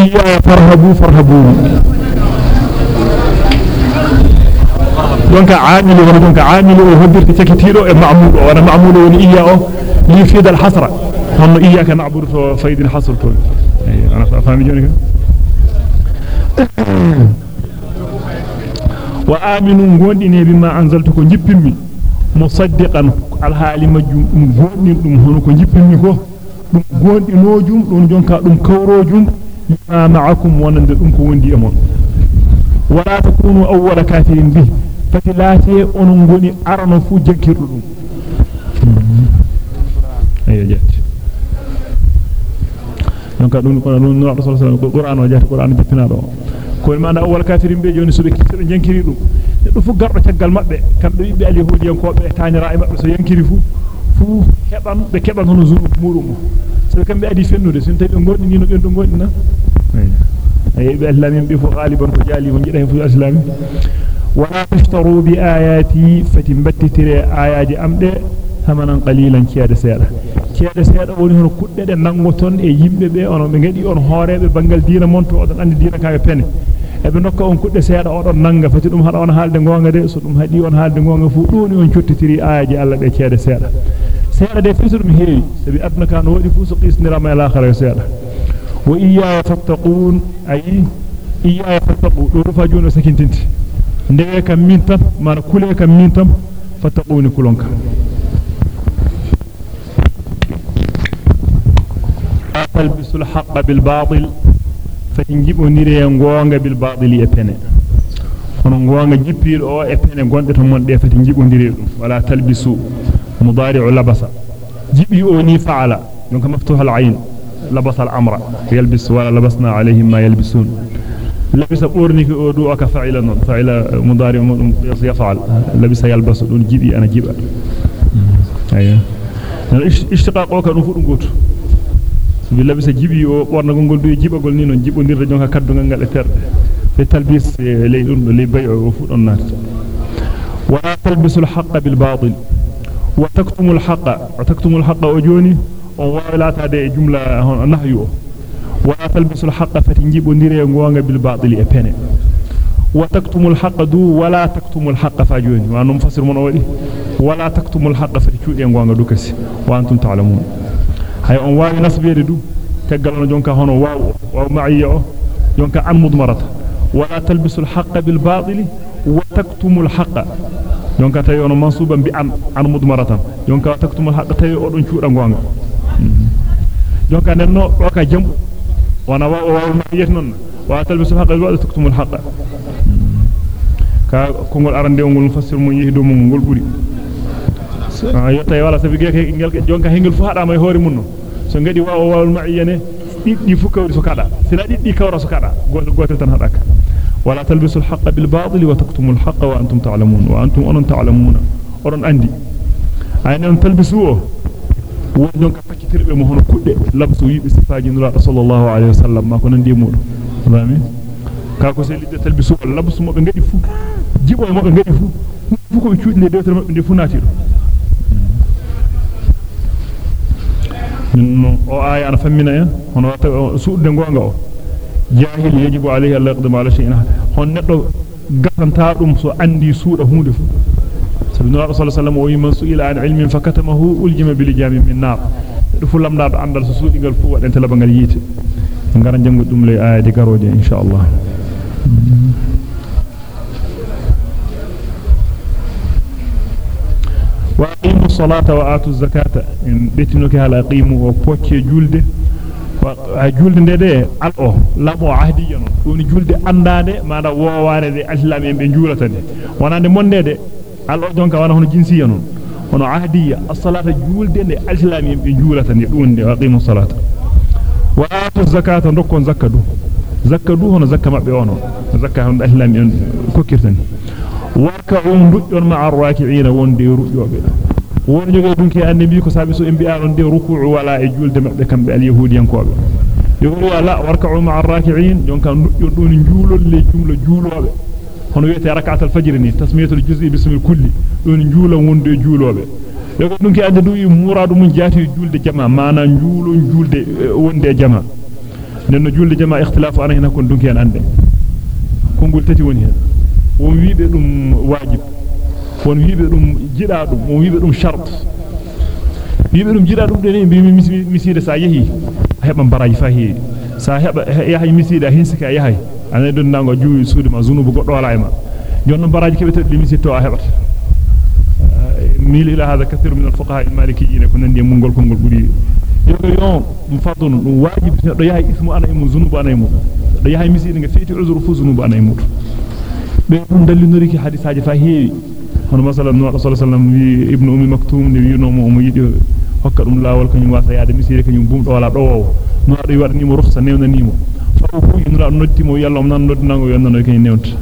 يا فرهبوا فرهبوا دونك عامل دونك عامل؟ وهدر تكتيرو إيه معمول وأنا معمول وني إياه ليفيد الحسره هم اياك نعبر فيد الحسر كل إيه، أنا فاهم جونك وآمنوا غوندني بما أنزلتك نجيبمي مصدقا. على حالي مجوم غوندن دم هونو كو نجيبمي كو دم غوندي نوجوم دون جونكا دم كوروجوم معكم وننده دم كو وندي امون ولا تكونوا أول كافرين به. فتلاتي اونون غوني أرنو فو جكيرو دم ايو جات. نكا دون كون نون نون رسول الله القران وجات القران جتنا دو كون ما أول كافرين به جوني سوبي كيتو جنكيري دم دو فو غاردو تاغال ماببه كان دو يبي عليه هو ديان كوبه تاني رأي ماببه سو جنكيري فو. Heban be keban hono zuru mudum so kambe adi fennude sin tawi be gondi ni no be do gondi na ay be islamin be fu galiban ko jali mo jida fu islami wala tashtaru bi ayati fatimbattire ayaji amde hamanan qalilan kiyade seeda kiyade seeda woni hono kudde de nangoton e yimbe be on be ngadi on hoorebe bangal diina mon to odon andi diina kaabe pene e be nokka on kudde seeda odon nanga fati dum hada on haalde gonga de so dum hadi on haalde gonga fu doni on cottitiri ayaji alla be kiyade seeda seeda de fisu dum heewi sabi adna kan wodi fu so qisnira ma ila akhara seeda wa iyya fattaqun ay iyya fattaqu do rufa jono sakintinti ndewe kam min tam mana kule kam min tam fattaquni kulonka batil fa injibonire gonga bil batili e pene hono gonga jippil o e pene gonde to mon de fa injibonire dum wala talbisu al-ayn labasa al-amra yalbis wala labasna alayhim ma yalbisun labisa borniki o do aka fa'ila non fa'ila mudari yaf'al labisa yalbasu dun jibi ana jiba ayya ishtiqaq o ka dum fu dum goto bi labisa jibi o borna gongol do jibagol ni non jibondirde jonka kaddugal ngal e fe talbis ley dum bayo o fu don nat wa talbisul haqqa bil batil وتكتم الحق. وتكتم الحق وجوني. ولا تدي جملة نهيو. ولا تلبس الحق فتنجيب نيري غونغ بالباطل ابن وتكتم الحق دو ولا تكتم الحق فاجوني وانم فسر من ولي ولا تكتم الحق فتشودي غونغ دوكسي وأنتم تعلمون. هاي اون واي نسبي دو. تغال جونكا هون واو. واو معي جونكا ام مضمرة ولا تلبس الحق بالباطل. وتكتم الحق. O jonka wa tawi on mansuban bi an an mudmaratan jonka taktumul haqqa tawi odon cuuda gonga jonka nenno do ka jambu wana waaw waaw ma'iyat non wa talbisul bil batili taktumul haqqa ka kongol arande ngol fassir mun yehi do mum ngol buri yotta wala sabi geke ngel jonka hengel fu hada may hoore mun no so ngadi waaw waawul ma'iyane diddi fu kawri so kada sina diddi kawra so kada gotel gotel tan hadaka ولا تلبسوا الحق بالباطل وتكتموا الحق وأنتم تعلمون وأنتم أرن تعلمون أرن أندي أين أن تلبسوه؟ ونك تكتير بمهن كل لبسوا يبس فاجن رأى صلى الله عليه وسلم. ما كنا نديمون فاهمين؟ كاكو سيلي تلبسوه. اللبس ما بنجد يفو جيبوا ما بنجد يفو فوكو بيشوت اللي ديوتر ما بنجد يفو ناتير أو آي أنا فهمنا يا؟ هنا سؤال دنقوان قوه جاهل يجب عليه الله يقدم على شيء هون نقل قطن تارم سو عندي سورة هودف سبحان الله صلى الله عليه وسلم سئل عن علم فكتمه ألجم بالجام من نار رفو لم نار عند السسود يقول فوة انت لبنغ اليت نقر نجمع دوم لي آية دي كارو إن شاء الله وأقيموا الصلاة وآتوا الزكاة إن بيتنوكي هل أقيموا وبوكي جولده جولده جولده ndede al o labo ahdiya non doni julde andade mada wowaare de islam en be julata de wonande mondede al o jonka wana hono jinsiya non hono ahdiya as-salata julde de islam en be julata de dunde waqimu salata wa atu zakata dokkon zakadu zakadu hono zakka mabbe ono zakka hono islam en kokirtani warka'u ndujjon ma ar-raki'ina wonde rujobe won joge dunki annabi ko sabi so en bi'a on de ruku'u wala e julde mabbe kambe al-yahudiyankobe yori wala warka'u ma ar-raki'in jonka ndujjon don juulol le jumla juulobe hono wiyete rak'at al-fajr ni tasmiyatul juz'i bismil kulli don juula wonde juulobe yogo dunki ande du muradu mun jaati julde jama mana juulo julde wonde jama nenno julde jama ikhtilafu ana hina kon dunki en ande kongol tati woni hen won wiibe dum wajib won wiibe dum jida dum won wiibe dum shart wiibe dum jida dum de bi miside sa yehi heba baraji fa heewi sa heba yahay miside hinsika yahay ana don nango juwi suudi ma zunubu goddo wala e ma jonno baraji kebe teddi misito a hebata ميل إلى هذا كثير من الفقهاء المالكيين كنا ندي مونغول كونغول بودي يوم مفضل واجب دو ياي اسم أنا ايمو ذنوب أنا ايمو دو ياي مسيد nga feeti uzur fu ذنوب أنا ايمو be dum dalli noriki hadisaaji fa heewi hono masalan no rasul sallam wi ibnu ummi maktum ni wi no mo mo yidi hokka dum lawol kanyum wasa yaade misire kanyum bumdo wala do wo no do wadani mo rukhsa newnanimo fa ko yinra noddimo yalla on nan noddinango yonnano kany newta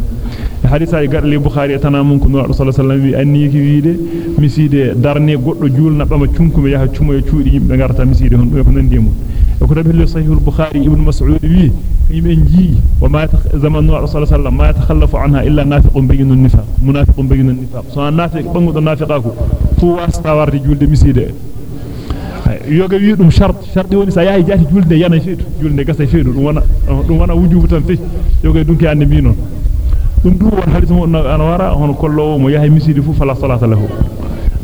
hadisa e gadli bukhari tanamun ko nura sallallahu alaihi wasallam wi anniki wiide miside darne goddo julna bama cunkume yaha cumo e cuudi yimbe garata miside hon do ko nandi mun e ko tabi sahih al-bukhari ibn mas'ud wi yimbe ji wa ma zaman nura sallallahu alaihi wasallam ma yatakhallafu anha illa nafiqun bayyin an-nifaq munafiqun bayyin an-nifaq so nafiq bangudo nafiqaku fu wasta warde julde miside yoga wi dum shart sharti woni sa yahi jati julde yana feetu julde gasa feetu dum wana dum wana wujubu tan fe yoga dunki ande bi non dum du won hadith mo ana wara hono kollowo mo yahay misidi fu fala salata lahu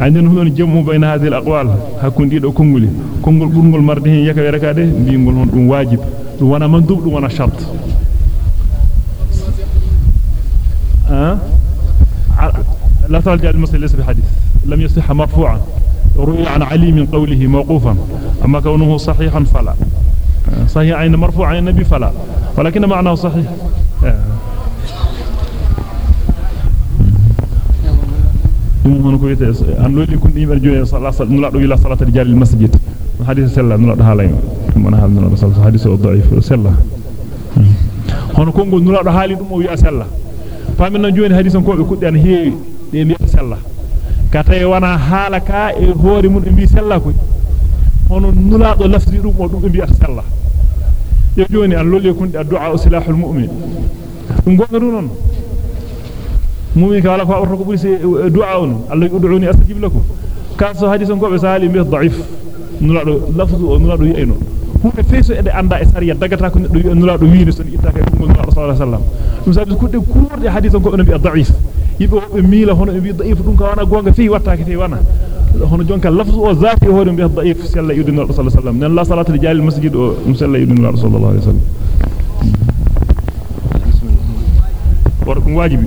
عندنا هون جمع بين هذه الأقوال. هكون دي كونغولي. كونغول كونغول مرده يكفي ركاده بيقول هون واجب. وأنا مندوب وأنا شرط. لا تقل جاء المسلم ليس بحديث. لم يصح مرفوعا. روي عن علي من قوله موقوفا. أما كونه صحيحا فلا. صحيح عين مرفوع عين النبي فلا. ولكن معناه صحيح. آه. Dum hono ko wiete an lolli kun dimber jooni sallallahu nula do ila salata rijal al masjid hadith sella nula do halay mon hal nula sallallahu hadith o da'if sella hono kongol nula do haali dum o wi'a sella pamina jooni hadith ko be kudde an heewi de bi'a sella ka tay wana haala ka e hoore mun bi sella ko hono nula do lafzi dum o dum bi'a sella yo jooni an lolli kun addu'a silahul mu'min dum gonga dum non mumin ka wala ko awto ko buri se du'a on Allah ud'uni astajib lakum kaso hadithon ko be sali bi da'if nulado lafzu nulado yeyno hunde feeso ede anda e sariya dagata ko neddo nulado wiide son ittaka e dum nulado sallallahu alaihi wasallam dum sabi kudde kurde hadithon ko be da'if yibe be miila hono be da'if dum ka wana gonga fi wattaake fi wana hono jonka lafzu o zati hoore bi da'if sallallahu alaihi wasallam nan la salatu li jalil masjid o musalla yudin sallallahu alaihi wasallam war dum wajibi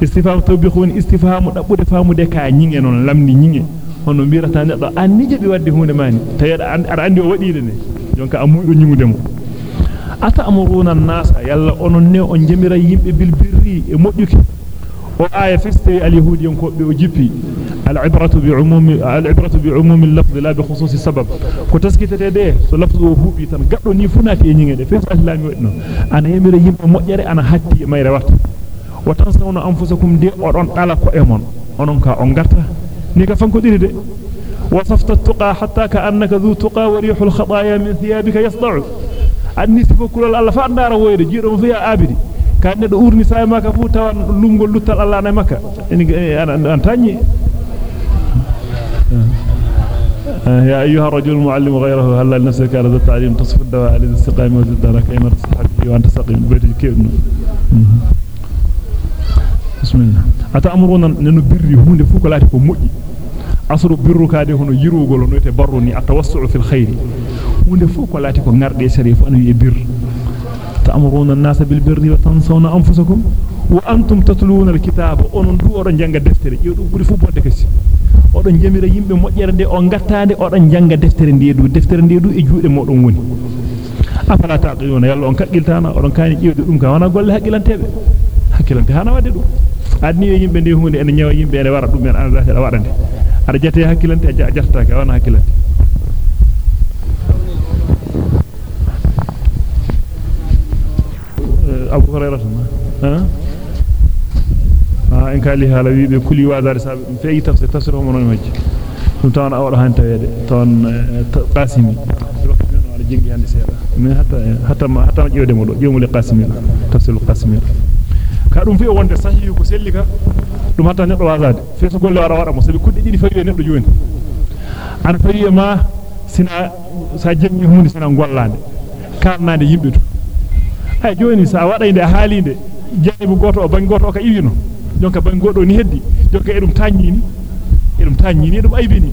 istifham tawbih woni istifhamu dabbude famude ka nyinge non lamni nyinge hono birata neddo annije bi wadde hunde mani tayada ar andi o wadide ne jonka amudo nyingude mo ata amuruna an-nasa yalla onon ne on jamira yimbe bil birri e modduki o aya feste al yahudiyen ko be o jippi al ibratu bi umumi al ibratu bi umumi al-lafz la bi khususi sabab ko taskitete de so lafzu o hubi tan gaddo ni funati e nyinge de fes islami wadno ana yamira yimbe mojjere ana hatti mayre warta watansawna anfusakum de odon dala ko e mon onon ka on garta ni ka fanko diri de tuqa wa rihul khataaya min thiyabika yasda'u anni sifakulal alla fa andara woyde jido mo fiya abidi ka neddo urni say maka fu tawan lumgol luttal alla na makka an tanyi يا أيها الرجل المعلم غيره هل لنفسك على ذا التعليم تصف الدواء على الاستقامة وزدنا كيما تصحى به وأنت سقيم بيت الكيبن بسم الله أتأمرون ننبري هون فوق لا تكون مؤي أصر برو كادي هون يروغل نويت بروني التوسع في الخير هون فوق لا تكون نردي شريف أنا يبر تأمرون الناس بالبر وتنسون أنفسكم وأنتم تتلون الكتاب أنون دو أرن جنگ دفتر يودو بري فوق بودكسي odon jamira yimbe mojjere de o gattaande odon janga deftere ndeedu deftere ndeedu e juude modon woni. Afala taqiluna? Yalla on kaggiltana odon kaani jiwde dum ka wana golle hakkilantebe hakkilante hana wadde dum adni yimbe de hunde en nyawa yimbe en wara dum en an zahira wadande ada jate hakkilante a jartaake wana hakkilante abu hurairah ha ha en kali hala wiibe kuli wadare sabe feyi tafsir tafsir mo non majji dum tan awdo han tawede ton qasimi ala jengi hande seeda min hatta hatta hatta jewde mo do jewmul qasimi tafsir qasimi ka dum fi wonde sahi ko sellika dum hatta neddo wazade fi so golle wara wara mo sabi kudde didi fawi neddo joni an fawi ma sina sa jemmi hunde sina gollande. Karnade yimbe to. Ay joni sa wadaynde haalinde janibu goto o bang goto o ka iwino jonka bang godo ni heddi jonka edum tanyini edum tanyini edum aybini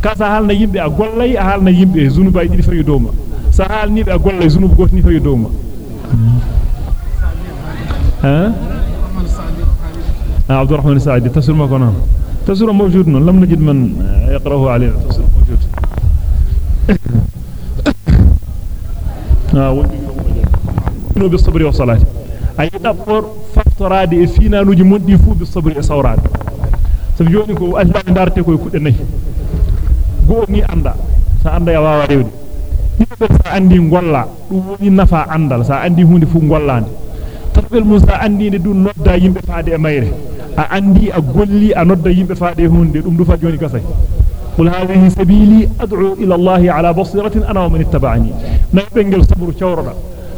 ka sa halna yimbe a gollay a halna yimbe zunuba didi fawi dowma sa halni be a gollay zunubu goto ni fawi dowma ها؟ عبد الرحمن السعدي تفسير ما كنا تفسير موجود لم نجد من يقرأه علينا تفسير موجود. آه بالصبر والصلاة. أي دبر فافتراد فينا نجي مندي فو بالصبر والصورات go mi anda sa anda ya wawa rewde dibbe sa andi golla dum woni nafa andal sa andi hunde fu gollande tarbel musa andi ne dum nodda yimbe faade e mayre a andi a golli a nodda yimbe faade hunde dum du fa joni gasay qul hadhihi sabili ad'u ila allah ala basiratin ana wa man ittaba'ani na bengel sabru cawroda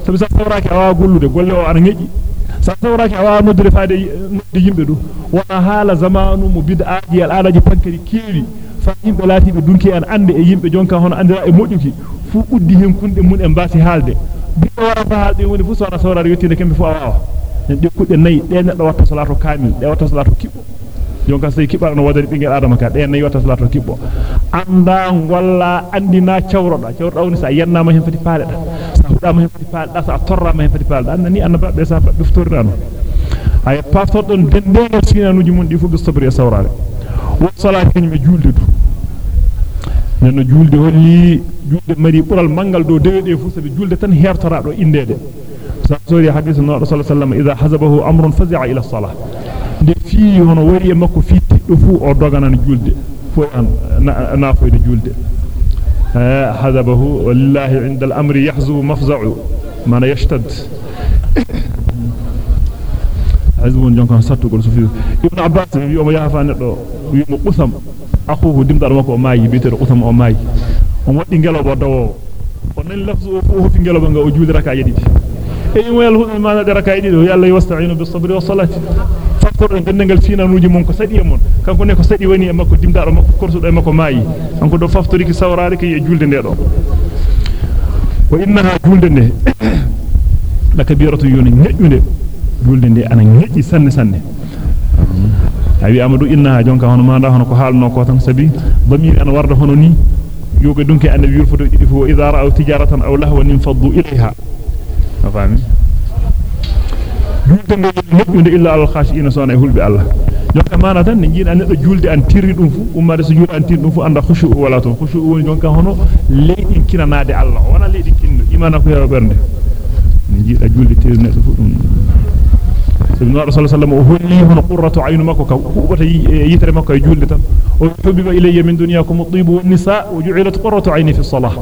sabi sa sawraaki awa gollude golle o ana ngeji sa sawraaki awa noddude faade noddi yimbe du wana hala zamanu mu bid'aaji al alaji pankari kewi fa yimbe laatibe dunki an ande e yimbe jonka hono andira e mojuki e bido wara fa haalde woni fu sona sawrar yottinde kembe fu awawa en de kudde nay de neddo watta salatu kamil de watta salatu kibbo jonka sey kibbar no wadani bingel adama ka de nay watta salatu kibbo anda golla andina cawroda cawroda woni sa yennama hen fati paaleda sa hudama hen fati paaleda sa torrama hen fati paaleda annani annaba be sa fabbe ftorrano ay paftordon dendengal sinanuji mun di fu be sabri e sawrare wa salati kanyum julde du nenno julde holli julde mari bural mangal do dewede fu sabi julde tan hertora do indede sori hadith no rasul sallallahu idha hazabahu amrun fazi'a ila salah de fi hono wari e makko fi tiddo fu o doganan julde fu an na foyde julde hazabahu wallahi inda al-amri yahzu mafza'u man yashtad azbun jonkan sattugol sufi ibn abbas wi o yafa neddo wi mo qusam lafzu o fu hofi ngelobo nga o juuli raka yedidi e mo yalla hudu ma da raka yedidi o yalla yasta'inu bis sabri was salati faktor en dengal finanuji mon ko sadi e mon kanko ne ko sadi woni e makko dimdar makko korsudo e makko maayi kanko do faftori ki sawraade ki e julde nde do wa innaha julde nde la kabiratu yuni ngejjunde julde nde ana ngejji sanne sanne awi amadu inna jonka hono manda hono ko haalno ko tan sabi bamiri an warda hono ni yoga dunke annabi yurfoto didi fu idha ra'aw tijaratan aw lahwan infaddu ilayha afami julde nde ngejjunde illa al khashiina sona e hulbe allah jonka mana tan ne jiida neddo julde an tirri dum fu ummade so julde an tirri dum fu anda khushu wala to khushu woni jonka hono leydin kinanaade allah wana leydin kinno imana ko yaw bernde ne jiida julde tirri neddo fu dum ibn rasul sallallahu alaihi wasallam holli hono qurratu aynu makko ka hubata yitere makko e julde tan o hubbiba ilayya min dunyakum at-tib wan nisa wa ju'ilat qurratu ayni fi as-salah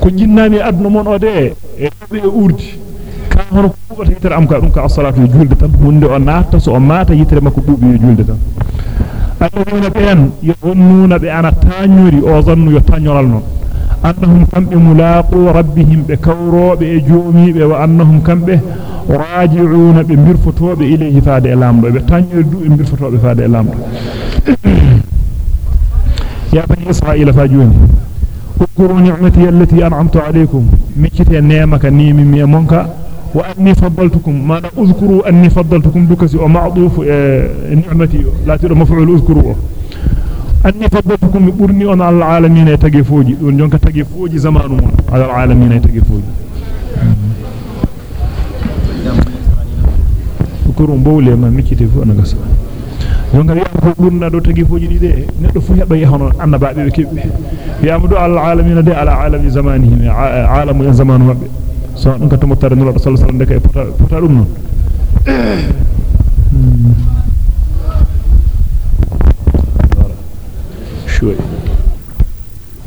ko jinnami aduna mon o de e be urdi ka hono hubata yitere am ka dum ka as-salatu e julde tan hunde o naata so o mata yitere makko bubi e julde tan alladheena ben yadhunnuna bi e راجعون بمرفتوب إليه فاد إلامدو بتانيردو بمرفتوب فاد إلامدو يا بني إسرائيل فاجوني اذكروا نعمتي التي أنعمت عليكم. مكتي نعمك نيمي ميمونك وأني فضلتكم. ما أذكروا أني فضلتكم دكسي ومعضوف نعمتي. لا ترى مفعول اذكروا أني فضلتكم برني أن على العالمين يتقفوجي دون جونك تقفوجي زمانهم على العالمين يتقفوجي kurum bowle ma miccite fu ana gasa yonga wi'am ko burna do tagi foji di de neddo fu heba yahono annabaabe be kebbe wi'am do al alamin de ala alami zamanihim alamu zamanu mabbe so dum ka to motare nula sallallahu alaihi wasallam de kay pota pota dum non shoy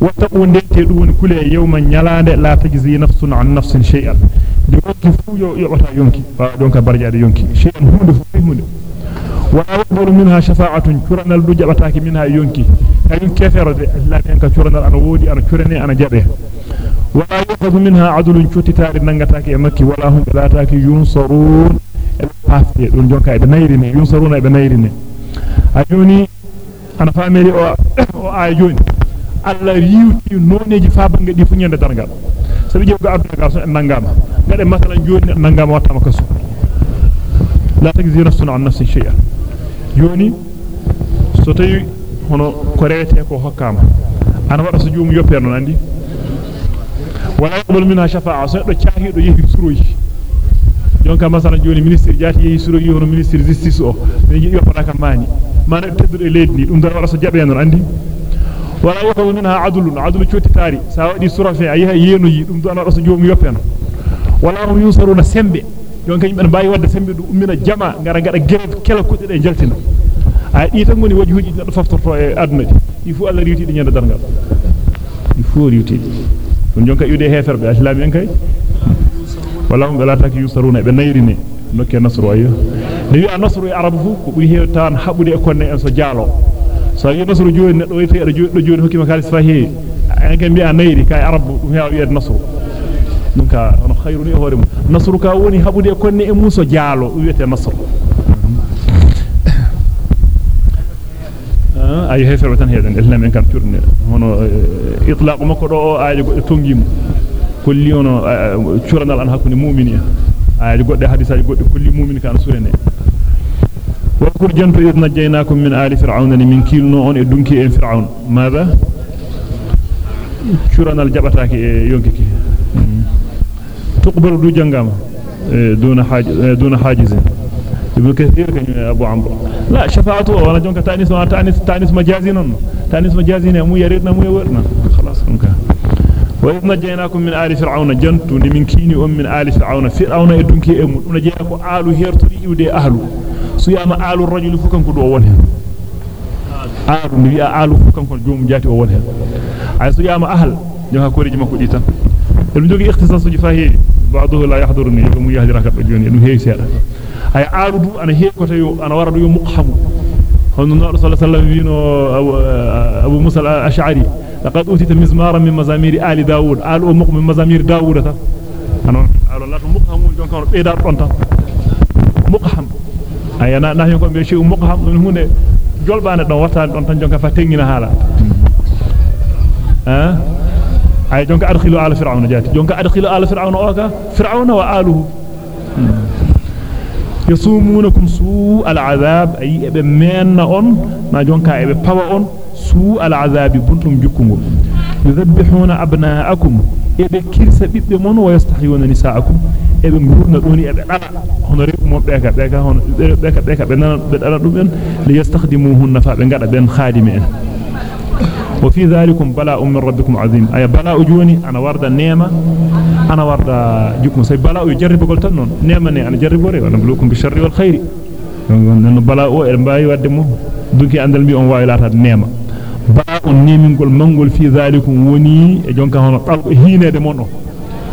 wattaqu ndente dum kule yawman nyalande la tajzi nafsun an nafsin shay'an di wakki fu yo yobata yonki wa donka barjaade yonki shay'an hunde fu hunde wala yaqbalu minha shafa'atun kuranal du jabataaki minha yonki kayum keferode Allah en ka kuranal ana wodi ana kurene ana jabe wala yuqadu minha adlun chutitari nangataaki e makki wala hum lataaki yunsarun e pafte don e e alla riwti noneji fa bangi di fu nyande dargal sabi jew ga aduna ga so nangama ngade masalan joni nangama wattama kaso la tajzi nafsun an nafsin shay'a joni so tawi hono ko rewete ko hokkama ana wada so joom yoppe non andi wala yaqbal minha shafa'a so do caahido yehi suroji jonka masalan joni ministre jati yehi suroji hono ministre justice o be yoppata kam mani mana teddude leydi ni dum dara wada so jabe non andi yenuji dum do ana wada so joom yoppe non wala hum yusaruna sembe jonka yimbe bayi wadde sembe du ummina jama ngara ngada greve kala kudde de jaltina ay di tan ngoni waji huji do faftorto e aduna di il faut alla riwti di nyanda dargal il faut riwti don jonka yude heferbe islami en kay wala hum la taki yusaruna be nayrine nokke nasru ayo de wi nasru e arabu fu ko buri hew tan habude e konne en so jaalo so yi nasru joni neddo wi fe do joni hokkima kalis fa he en kan bi'a nayri kay arabu dum heewa wi'ede nasru dum ka hono khayruni e hoore mum nasru ka woni habude konne e muso jaalo wi'ete nasru ay hefer tan heden islam en kam turne hono itlaq makko do o aaje godde tongimo kolli ono curanal an hakkunde mu'mini aaje godde hadisaaji godde kolli mu'mini kan surene kur jantu idh najaynakum min ali fir'auna min kilno on e dunki en fir'aun mada curanal jabataake e yonkiki تقبل دو جنگام دون حاج دون حاجز. ابن كثير كان أبو عمرو. لا شفاعته وأنا جونك تانيس وأنا تانيس تانيس مجازي نون. تانيس مجازي مو يريدنا مو يورنا. خلاص انك وإذ نجيناكم من آل فرعون جنت من كيني أم من آل فرعون. فرعون يدنكي أم نجيناكم آل هيرتو يودي أهل سيما آل الرجل فكم كدو أوله آل نبي آل فكم كدو جوم جاتي أوله أي سيما أهل جمع كوري جمع كديتا المجوغي اختصاص جفاهي بعضه لا يحضرني يوم يهدرك بجوني انه هي سيرا اي عارض أنا هي كوتايو أنا ورد يوم مقحم هون النبي صلى الله عليه وسلم بينو ابو موسى الاشعري لقد اوتيت مزمارا من مزامير ال داوود ال مقم من مزامير داوود تا أنا قال لا مقحم جون كان بيدار دون تا مقحم اي انا نحن كون بي شيء مقحم دون هونde jolbaane don wata don tan jonka fa tengina hala ha ay jonka adkhilu ala fir'auna jati jonka adkhilu ala fir'auna oka fir'auna wa aluhu yasumunakum su al'azab ay ebe menna on ma jonka ebe pawa on su al'azab buntum jukkungo yudhabbihuna abna'akum ebe kirsa bibbe mon wa yastahyuna nisa'akum ebe ngurna doni ebe dala hono rew mo beka beka hono beka beka be nan be dala dum en. Li yastakhdimuhunna fa be ngada ben khadimi en وفي ذلكم بلاء من ربكم عظيم اي بلاء جوني أنا ورد نعمه أنا ورد جكم سي بلاء يجرب قلت نون نعمه ني أنا جرب وري وأنا بلوكم بالشر والخير نون بلاء أو باي ودمو دوكي اندال بي اون واي لاتات نعمه بلاء نيمingol mangol في ذلكم وني e jonka hono talko hiinede mon o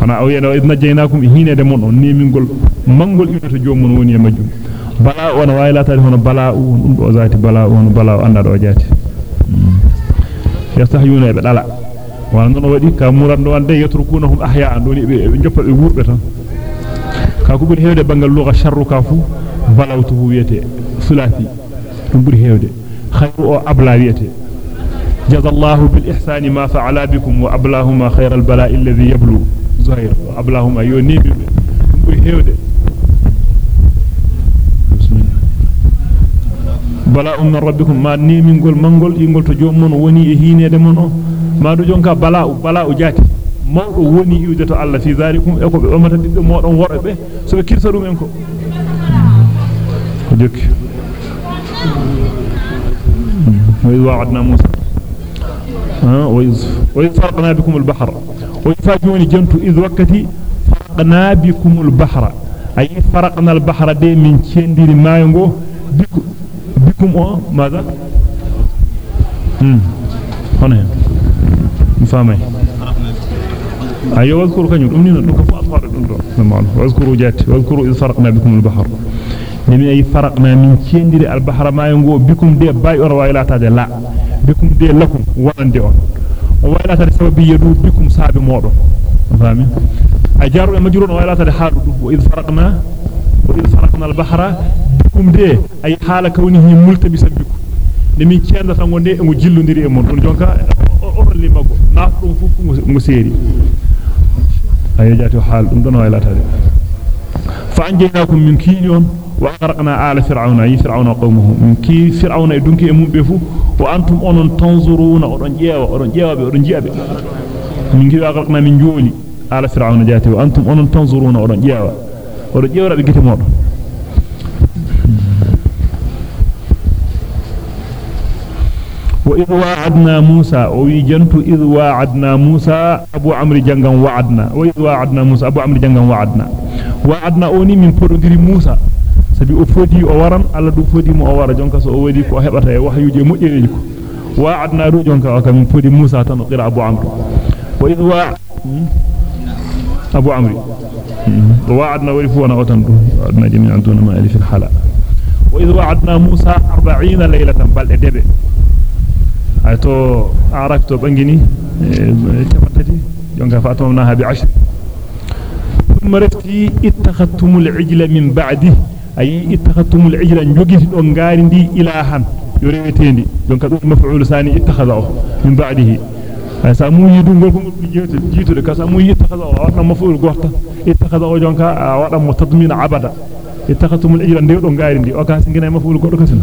ana o yeno idna jeynakum hiinede mon o nemingol mangol iwto jomon woni e majjum bala on wayi latade hono bala dum do zati bala on bala anda do jati yastahyuna be dala wan non wadi ka murando wande yatrukunahum ahya doni be joppa be wurbe tan ka ko buri hewde bangal lugha sharru ka fu balawtuhu yete sulati dum buri hewde khayru o abla yete jazallahu bil ihsani ma fa'ala bikum wa ablahuma khayral bala'i alladhi زهير أبلهم أيون نبي بيهود بلا أمن ربكم. ما ني من قول من قول ينقل تجوم من وني إهين يدمون ما رجون كبلاء بلاء جاتي. ما وني يوجد الله في ذلك يقول أمر تدد ما أن وربه سوى كيف سروا منكم جوك وإذ وعدنا موسى. ويز ويز فرقنا بكم البحر. وفاجون جنت إذ وكتي فرقنا بكم البحر. أي فرقنا البحر دي من كندير ما ينغو بكم أو؟ ماذا؟ هنا. مفهمي أي أيوة، واذكروا كنون أمنين لكفوا أطفال الدول واذكروا جات. واذكروا إذ فرقنا بكم البحر. نمي أي فرقنا من كندير البحر ما ينغو بكم دي باي أروا إلا تادي. لا. بكم دي لكم. وان دي أروا on o waylatade sababi yadu bikum saabe modon fami ay jaru e majrun o waylatade haadu dum wa iz faraqna wa iz faraqna al-bahra bikum de ay hala kawnihi multabisan bikum nimi ciendata ngonde e mo jillondiri e mon on jonka o limago naaf dum fu mo seeri ay jaati haal dum don waylatade fa anjaynakum min kiyon qawmuhu min ki fir'auna e dunki e mumbe fu wa antum onon tanzuruna odon jeewa odon jeewabe odon jiabe min gi aghraqna min jooli ala fir'auna jaati wa antum onon tanzuruna odon jeewa odon jeewra be gite modon وإذ وعدنا موسى ويجنت إذ وعدنا موسى أبو عمرو جنغان وعدنا وإذ وعدنا موسى أبو عمرو جنغان وعدنا وعدنا أوني من فرودري موسى sabi o fodi o waran alla du fodi mo o wara jonka so o wadi ko hebata e wahyuje mojjereji ko wa'adna do jonka o kam fodi Musa tan qira Abu Amr wa idh wa Abu Amr wa'adna wa fu wana otan do wa'adna jami'an dun ma alif al-hala wa idh wa'adna Musa 40 laylatan balde debe ay to arak to bangini tafatati jonka fa atamna ha bi 10 ثم رفتي اتخذتم العجل من بعده ay ittakhadtumul ijla njogiti don gaari ndi ilahan yo rewetendi donc dum maf'ul sani ittakhadha min ba'dihi sa mu yidu gol ko dum jeyto jitude ka sa mu ittakhadha wadna maf'ul gorta ittakhadha jonka wada mo tadmin abada ittakhadtumul ijla ndi don gaari ndi o ka singina maf'ul goddo kasina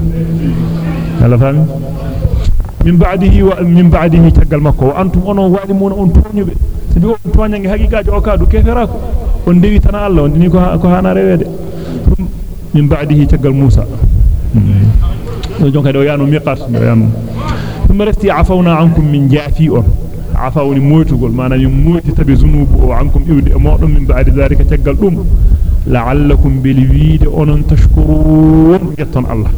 ala fami min ba'dihi wa min ba'dihi tagal makko antum onon walimuna on toñube sabi on toñange haqiqaaji o ka du keferako on dewi tan Allah on dini ko ko hana rewede من بعده تقل موسى. جونك دو يانو ميقات دو يانو ثم رستي عفونا عنكم من جافي عفوني مويتغول مانا مويتي تبي ذنوب وعنكم يودي مودum من بعد ذلك تقل دوم لعلكم بالويد ان تشكرون يتن الله.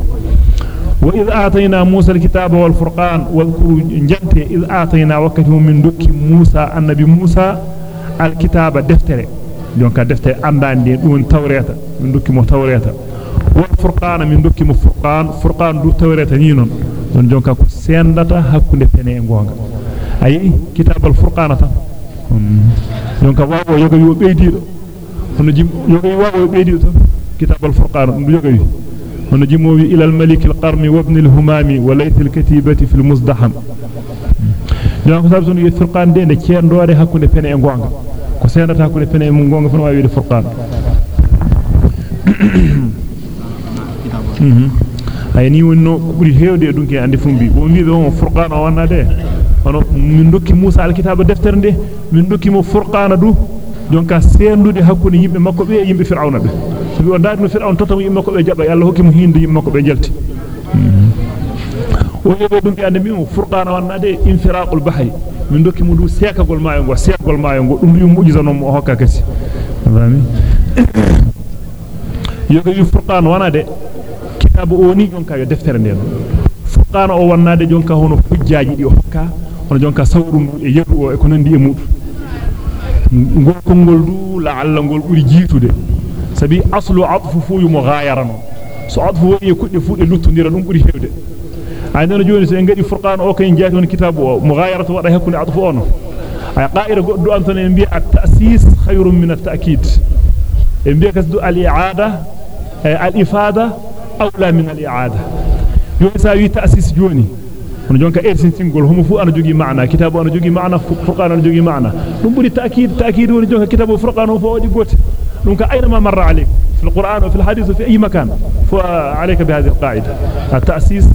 وإذ آتينا موسى الكتاب والفرقان واذكروا جنت إذ آتينا وكتهم من دك موسى النبي موسى الكتاب دفتره. Jonka defte andande dum tawreta min dokki mo tawreta wal furqana min dokki mo furqan furqan du tawreta ni non don jonka ko sendata hakkunde pene e gonga ayi kitabal furqana ta jonka wawo yoga yo beydido hono jim yoga yo wawo beydido tan kitabal furqana dum yoga wi hono jimo wi ila al malik al qarmi wa ibn al humami wa layth al katibati fil muzdaham jonka sabson yi furqan de ne ciendore hakkunde pene e gonga ko sendata ko defene mum gonga fon wawi de furqan ay ni wonno buri heewde dunki ande fumbi o mi be on furqan o wanna de hono min dokki Musa alkitaba deftere de min dokki mo furqana du jonka sendude hakkunde yimbe makko be yimbe fir'auna be bi o daadno fir'aun totam yimbe makko be jaba Allah hokki mo hinde yimbe makko be jalti ande mi mo furqana wanna de infiraqul bahri min dokki mu du sekagol maayo go sekagol maayo go dum yu mujiza non mo hokka kasi fami yoga yu furqan wana de kitabu oni jonka yo deftere den furqan o wannade jonka hono jonka sawru e yedu o e ko nandi e mudu ngol kongol du la'alla ngol buri jitude sabi aslu atfu fu yu mughayarano so atfu woni kudde fu de luttondira dum buri hewde en gadi furqan o kay jaati on kitabu o mughayaratu wada hakkunde atfu on ay qa'ira goddo antone en bi'a at-ta'sis khayrun min at-ta'kid en bi'a kasdu al-i'ada al-ifada awla min al-i'ada joni sa wi ta'sis joni on jonka ersin singol homo fu ana jogi maana kitabu ana jogi maana furqan ana jogi maana dum buri ta'kid ta'kid woni jonka kitabu furqan o fo wadi gote dum ka ayna ma marra alayk في القرآن وفي الحديث وفي أي مكان فعليك بهذه القاعدة التأسيس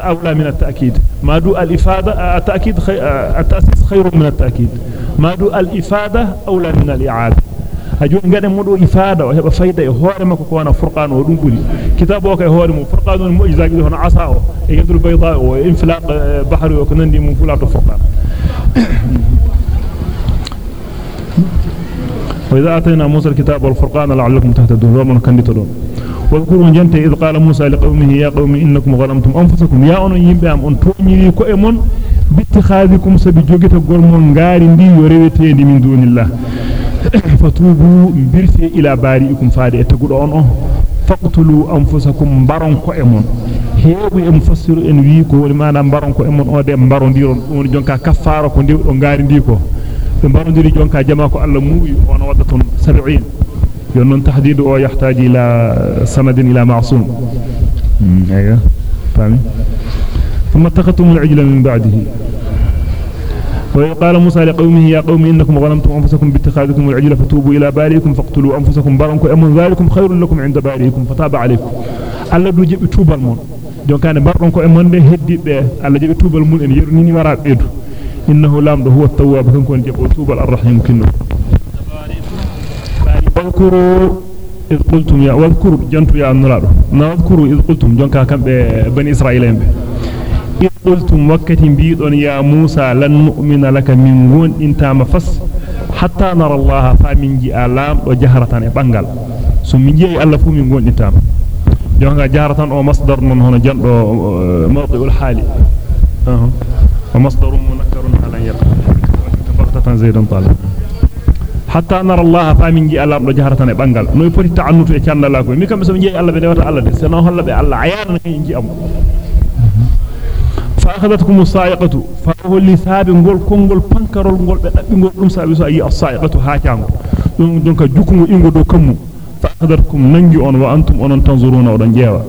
أولى من التأكيد. ما دو الإفادة التأكيد خي... التأسيس خير من التأكيد. ما دو الإفادة أولى من الإعادة. هجون قد مدو إفادة وهيبا فايدة هو ما كوانا فرقان ودون بلي كتاب وكي هوري مو. فرقان المؤجزة قد هنا عصا يدر إيه البيضاء وإنفلاق إيه آه، بحر وكنن دي منفلاق فرقان. وإذا أتينا موسى الكتاب والفرقان لعلكم تحت الدنيا ومن كان يتدون وذكروا جنت إذ قال موسى لقومه يا قوم إنكم غلمتم أنفسكم. يا أنا يبام أن تؤمني كأمن باتخاذكم سبجوجت قرمون غارين دي يريتين من دون الله. فتوبوا برثي إلى باريكم فادي أتقول أنا فقتلوا أنفسكم بارون كأمن هيبوا أنفسروا أنويكو ولما نام بارون كأمن أو دي بارون دي جنكا كفارة كون دي غارين دي كو بارون دي جنكا جماكو ألموي. وأنا ودتون سبعين. Non tahdidu o yahtaji ila sanadin ila ma'sum أيوه. فاهمين؟ ثم اتخذتم العجل من بعده. وقال موسى لقومه يا قوم إنكم ظلمتم أنفسكم باتخاذكم العجل فتوبوا إلى بارئكم فاقتلوا أنفسكم بارنكم أمن ذلكم خير لكم عند بارئكم فتاب عليكم. الله دو جيب توبال مون. دون كان بارنكم أمن هدي به الله جيب توبال مون إن يرنيني ورا بيدو إنه لام هو التواب كن جيب توبال الرحيم كنو واذكروا إذ قلتم يا واذكروا جنتوا يا نرادو نذكروا إذ قلتم؟ جنكا كم بني إسرائيل إذ قلتم وقت بيضون يا موسى لن نؤمن لك من غون انت مفس حتى نرى الله فمن جي ألام وجهرة بانغال. سو من جي الله فو من غون انت جونغا جهرة أو مصدر من هنا جندو موضع الحالي. ومصدر منكر على يقع بغتة زيدا طالب. حتى نرى الله فامينجي الله لو جهرت أنا بانغال نوي فوتي تانو في تشان الله كو ميكام سو نجي الله بيدوتا الله دي سنو هولا بي الله عيان نكي نجي ام فاخذتكم الصائقه فهو اللي ساب نقول كونغول نقول بي نقول دوم سابي سو اي الصائقه ها دونك جوكو ايغو دو فاخذتكم نانجي اون وأنتم اون تنظرون اون جيوا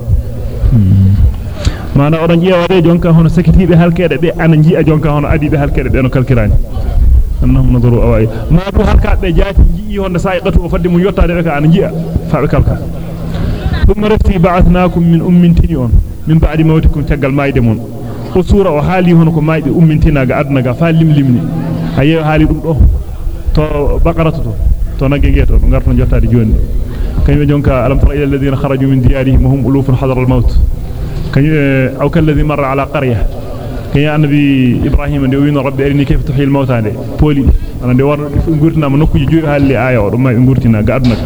ما أنا اون جيوا دي سكتي بي هلكيده بي أنا جي ادي بي هلكيده بي annahum nadaru awai ma du halka be jaati jii honda sa'iqatu o fadde mu yottade be ka an ji'a fa be kalka thumma rafti ba'athnakum min ummin tinion min ba'di mawtikum tagal mayde mon o sura o haali hono ko maybe ummin tinaga adna ga fa limlimni hayo haali dum do to baqaratu to to nagge geto ngarto jottade joni kanyum jonka alam tara ila alladhina kharaju min diyarihim hum ulufun hadara al-maut kanyum aw kalladhi marra ala qaryah ngurtina ma nokkuji joyi halli aya o dum may ngurtina ga aduna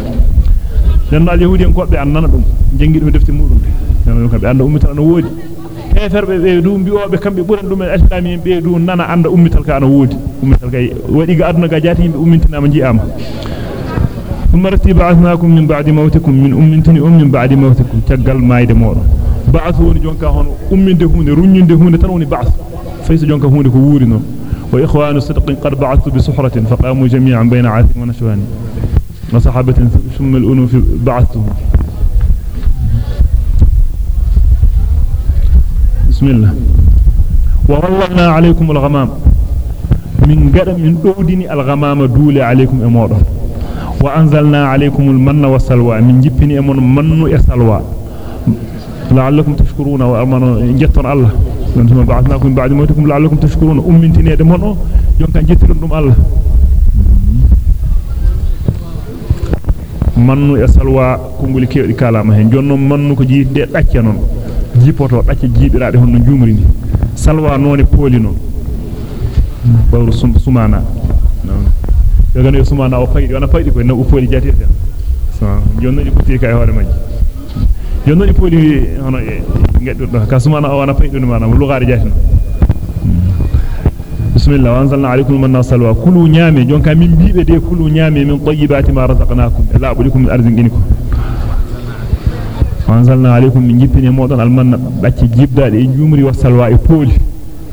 den al yahudi en kobbe annana dum jengi dum defti mudum de non ko be anda ummital no wodi heferbe be dum bi'obe kambe buran dum al-islamiyen be dum nana anda ummital ka ana wodi ummital kay wadi ga aduna ga jati yimbe ummintina ma ji'ama ثم رتي بعثناكم من بعد موتكم من أمتني أم من بعد موتكم تقل مايد مورو بعثوا جونكا هون أمين هون رنين هون تنوني بعث فيس جونكا هون كوري وإخوان صدق قد بعثوا بسحرة فقاموا جميعا بين عاثم ونشوان وصحابة ثم الأنو في بعثهم بسم الله وظللنا عليكم الغمام من قدم من أودني الغمام دولي عليكم أمورا وأنزلنا عليكم المن والسلوى من جبني أمون من يسلوى لعلكم تشكرون وأمن جتن الله ثم بعثناكم من بعد موتكم لعلكم تشكرون أمنتني دمون يونكا جتن دم الله e salwa kongoli kewdi kalama hen jonnon mannu ko jiide dacce non jipoto dacce jiibiraade honno jumri ni salwa none poli non bawru sumana non yogano e sumana o faydi wana faydi ko na o poli jatete so jonnon ko tika e hore majji jonnon e poli hono e geddo ka sumana o wana faydi mana lugaare jatino بسم الله وانزلنا عليكم من صلوا كلوا نيامي جونكا من بيبه دي كلوا نيامي من طيبات ما رزقناكم لا بلكم من ارزقنكم وانزلنا عليكم من جبني مودon almanna bacci jibdaade e jumri wa salwa e poli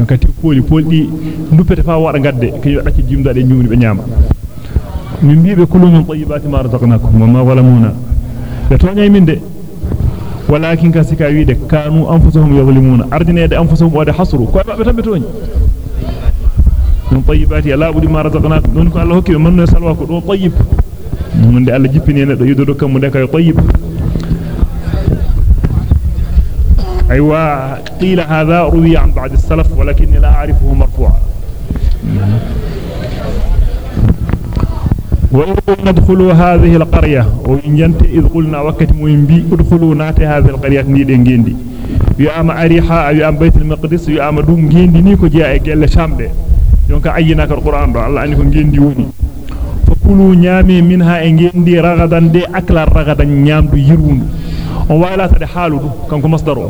kati poli poli di ndupete fa wada gadde kany bacci jimdaade e jumri be nyaama min biibe kulu min tayyibati ma razaqnakum wa ma zalamuna be tonya min de kasika wiide kanu anfusuhum yuzlimuna. Ardinede anfusuhum wade hasru. Ko babbe tambe tonya من طيبات لا بد ما رزقناكم دونك الله هكي من سلوا كو طيب من دي الله جيبني ندو يدو كم دك طيب ايوا قيل هذا روي عن بعض السلف ولكني لا اعرفه مرفوعا وإذ قلنا ادخلوا هذه القرية وإن ينت إذ قلنا وقت مهم ادخلوا نات هذه القرية نيدين جندي يا أريحا يا بيت المقدس يا دوم جندي نيكو جاء جل do Allah andi ko ngendi woni fakulu nyami minha e ngendi ragadan de akla ragadan nyamdu yirwundu on waylata de haaludu kanko masdaru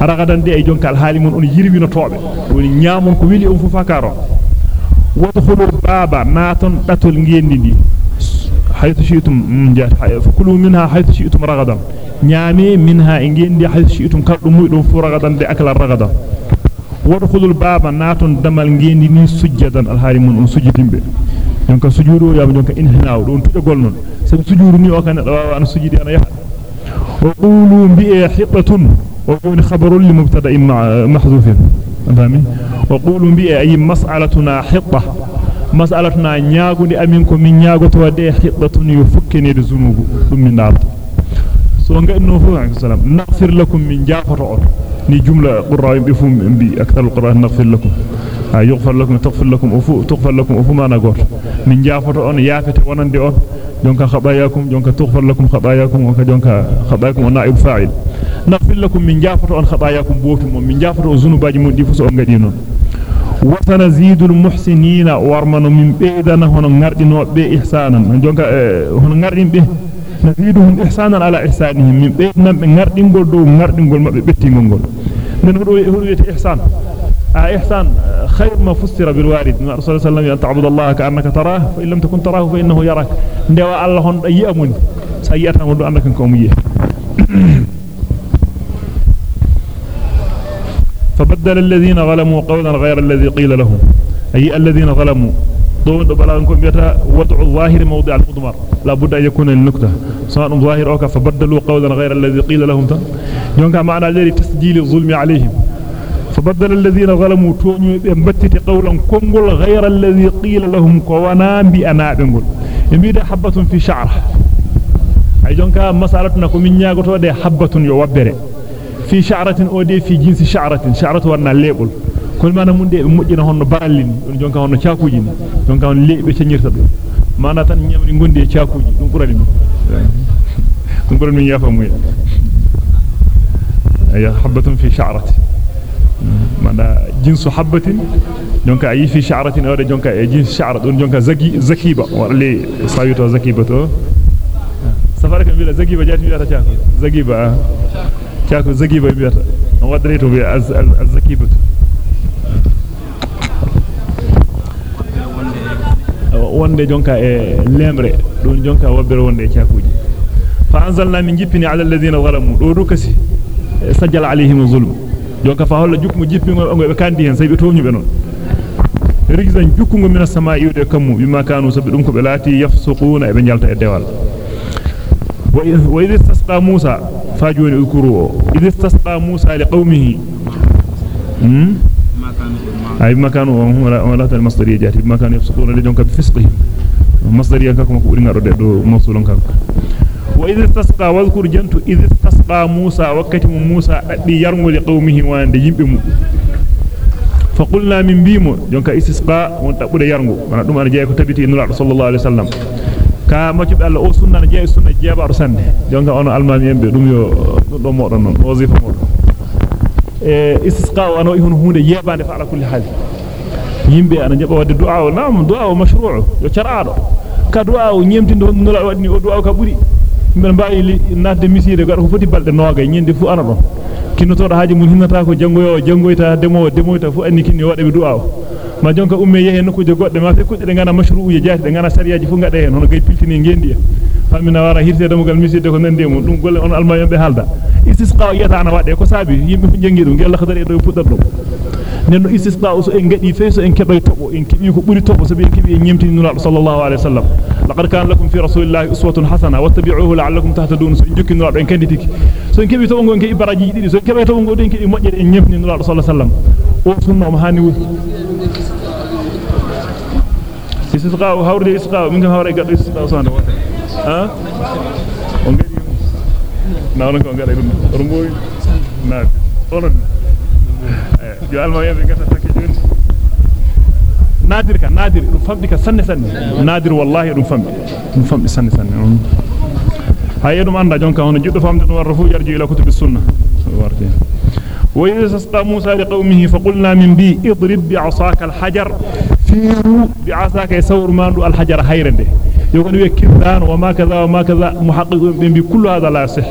ragadan de e jonka al haali mun on yirwino tobe woni nyaamon ko wili on fu fakaro wadkhulul baba naton datul ngendi ndi حيث شئتم جات فكلوا منها حيث شئتم رغدا. نيامي منها انجين دي حيث شئتم كردو مويدون فو رغدا دي أكل الرغدا. وارخذوا البابا ناتون دمال انجين دي ني سجدا. الهارمون ان سجدين بي. يونك سجورو يام يونك انهناو دون تجا قولنون. سب سجورو نيو اكنا دوابا ان سجدي أنا يحد. وقولوا بي حقة وقولوا خبر لمبتدأ محذوف. وقولوا بي أي مسألتنا حقة mas'alatuna nyaagundi amin ko min nyaagoto de hiqatun yufakkini de zunubu dum min dalto so ngadno fu salam naghfir lakum min jafato on. Ni jumla qurra bi fum bi akthar alquran naghfir lakum. يغفر لكم تغفر لكم أفو تغفر لكم أفو ما نقول من جافة أن يافت ونندي أن جونك خطاياكم جونك تغفر لكم خطاياكم وكجونك خطاياكم ونائب فاعل نغفر لكم من جافة أن خطاياكم بوتم ومن جافة ذنوباج من ديفس أنغدينون وسنزيد المحسنين ورمن من بيدنا هنا غاردينو بي إحسانا. جونك هنا غاردين بي نزيدهم إحسانا على إحسانهم. من بيدنا غاردينغول دو غاردينغول مابbe bettingol gol nen do hono ihsan إحسان. خير ما فسر بالوارد. من رسول الله صلى الله عليه وسلم تعبد الله كأنك تراه فإن لم تكن تراه فإنه يراك. ندوى الله يأمن سيئة من أنك كومية. فبدل الذين ظلموا قولا غير الذي قيل لهم. أي الذين ظلموا. دون بلانكم بيتا وضع الظاهر موضع المضمر. لا بد أن يكون النكتة. سواء ظاهر أو فبدلوا قولا غير الذي قيل لهم يونك معنى ذلك تسجيل الظلم عليهم. فبدل الذين ظلموا تونيو بمبتت قولا كونغول غير الذي قيل لهم كوانا بأنا بنقول يميد حبة في شعر أي جونكا مسألتنا كمين نياغتو دي حبة في شعرة أودي في جنس شعرة. شعرة ورنا ليبل. كل ما نمد مدينا هون بالين. جون كان هون شاكوجين. جون كان ليب بشنير تبي ما نتن نيامري غندي شاكوج نقول لهم نقول لهم يفهموا يا حبة في شعرة. ما نا جنس حبة. جون كأي في شعرة أودي جون كأي جنس شعرة. دون جون كزكي زكيبة. ولي سايوتو زكيبة تو. سفرك من بلا زكيبة جات من بلا تشاكو. زكيبة. Zakiba wonde jonka e lemre don jonka wabbere wonde e chakuji fa anzalna min jippini ala alladhina zalamu do dukasi sajjala alayhim zulm jonka fa holla jukmu jippingo be kandi hen saybe townyube non rijzan jukkungo mina sama iwde kammu bima kanu sabi dum ko be lati yafsuquna e be jalta e dewal wa idh istasqa musa hmm ay makanu wala wala tal masdariya jati makanu yafsuquna li jonka fisqihi masdariya kakko ko buri ngado de do mawsulun kakko وإذ استسقى واذكر جنت إذ استسقى موسى وكتم موسى أدي يرمو لقومه وان يمبم فقلنا من بيمو جونكا استسقى وانت يرمو وأنا دوم أنا جاي تبتي نلا صلى الله عليه وسلم ka majub Allah o sunna na jeey sunna jeeba do sande jonga ono almami yembe dum yo do modon non wazifa modon e istisqa wa no ihun hunde yebande fa ala kulli hal yimbe ana jaba wadde du'a naam du'a mashru'u yo charado ka du'a nyemtindo nula wadni o du'a ka buri mben mbaawi nadde misire gado ko foti balde noga nyinde fu ana don kinnotodo haaji mun hinnata ko jangoyo jangoyta demo demoyta fu anni kinni wadabe du'a ma jonka umme yehe nokuje godde ma fekkude de ngana mashru'uje jaati de ngana sariyaji fu ngade hen hono gay piltini ngendi famina wara hirte demugal miside ko nande mun dum golle on alma be halda istisqa yata ana wade ko sabi yimbe fu jangi dum gella khadari do puddar dum nenno istisqa so en gadi feeso en kebay tobo en kibi ko buri tobo sabi en kibi en nyemtini nura sallallahu alaihi wasallam laqad kana lakum fi rasulillahi uswatun hasana wattabi'uhu la'allakum tahtadun so en jukki nura en kanditiki so en kebi tobo ngon ke ibaraji didi so en kebay tobo ngon en kebi mojjede en nyemtini nura sallallahu alaihi wasallam o sunna mo hani wudi istisqa hawrde istisqa min kam hawre gaddo istisqa so anda ha on gadi nawna ko ngada dum rumboy naati onon نادر كان نادر. فهمتك سنة سنة. نادر والله فهمت فهمت سنة سنة. هاي يوم عندنا جون كان جد فهمت إنه الرفوع يرجع إلى كتب السنة. وإذا استا موسى لقومه فقلنا من بي اضرب بعصاك الحجر. فيه بعصاك يسور ما الحجر حيرا ده يقول يكذان وما كذا وما كذا. محقق بي. هذا لا صح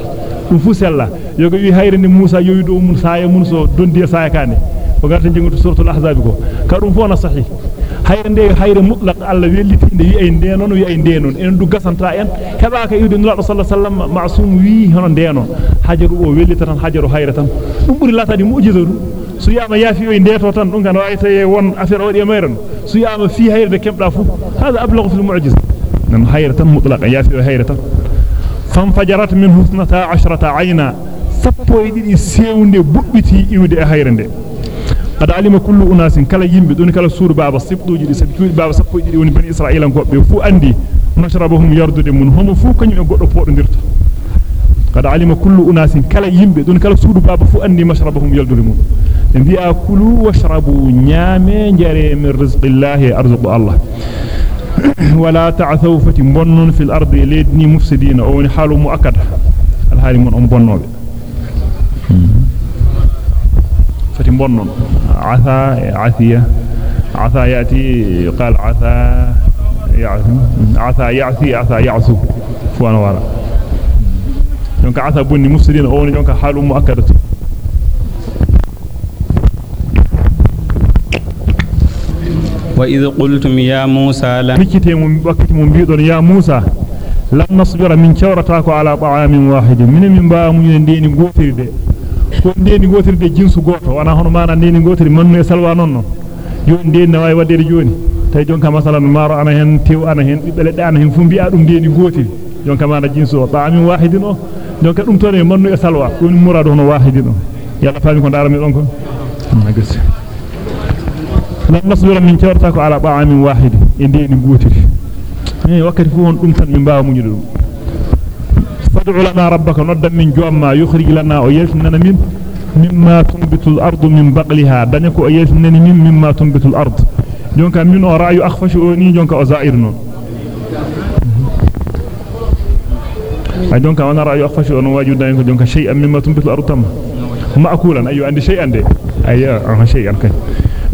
dum fu sella yoga wi hayre ni Musa yoyi do mun saaya mun so dondi saaya kande ko garta jingutu suratul ahzab ko ka dum fu na sahih hayre nde hayre mutlaq alla wellitinde wi ay nde non wi ay nde non en du gasanta en heba ka iwde nulaado sallallahu alaihi wasallam ma'sum wi hono nde non hajaru o wellita tan hajaru hayre tan dum buri latadi mu'jiza dum su yama yafi o ndeto tan dum kan wayi tay won affaire wadi e mayran su yama fi hayre kebda fu hada ablaghu fil mu'jiza nan hayre tan mutlaq yafi o hayre tan فانفجرت منه اثنتا عشرة عينا سبو يدي سيونde bubbiti iwde e hayrende قد علم كل اناس كلا يمبي دون كلا سور بابا سبدوجي دي سبتوي بابا سبو دي woni bani israila gobbe fu andi mashrabahum yardude mun homo fu kanyum e goddo podondirta قد علم كل اناس كلا يمبي دون كلا سور بابا fu andi mashrabahum yardude mun bi'a kulu washrabu nyame jare min rizqillahi arzuqu allah ولا تعثوا فتنبنون في الأرض ليدني مفسدين. أو حال مؤكد. الحال من أمبنون فتنبنون عثا عثية. عثا يأتي يقال عثا يعثي عثا يعثي عثا يعثو فوانا وراء يونك عثا بني مفسدين. أو حال مؤكدة وإذ قلتم يا موسى لن يا موسى لن نصبر من شورتاك على طعام واحد من من با من ديني غوتيرده ko ndeni gotirde jinsu goto wana hono mana ndeni gotiri mannu e salwa nonno joni ndeni na way wadde joni tay jonka masalan maro ana hen tew ana hen bibbe ledde ana hen fu bi'a dum ndeni gotiri jonka mana jinsu o ta'amin wahidin o jonka dum tone mannu e salwa dum muradu hono wahidin o yalla fami ko darami don ko nagasi لن نصبر من تورتك على طعام واحد. اندي نغوتي اي وكر فون دم تن من باو منيدو فدع لنا ربك نود من جوما يخرج لنا ويسنن من مما تنبت الأرض من بقلها. دنيكو ايسنن من مما تنبت الأرض. دونك من رأي أخفش اوني دونك ازائرن أي دونك أنا رأي أخفش اون واجو دنيكو دونك شيئا مما تنبت الأرض تم. ماكولا. ايو عندي شيئا دي. ايا أنا شيئا كاي okay.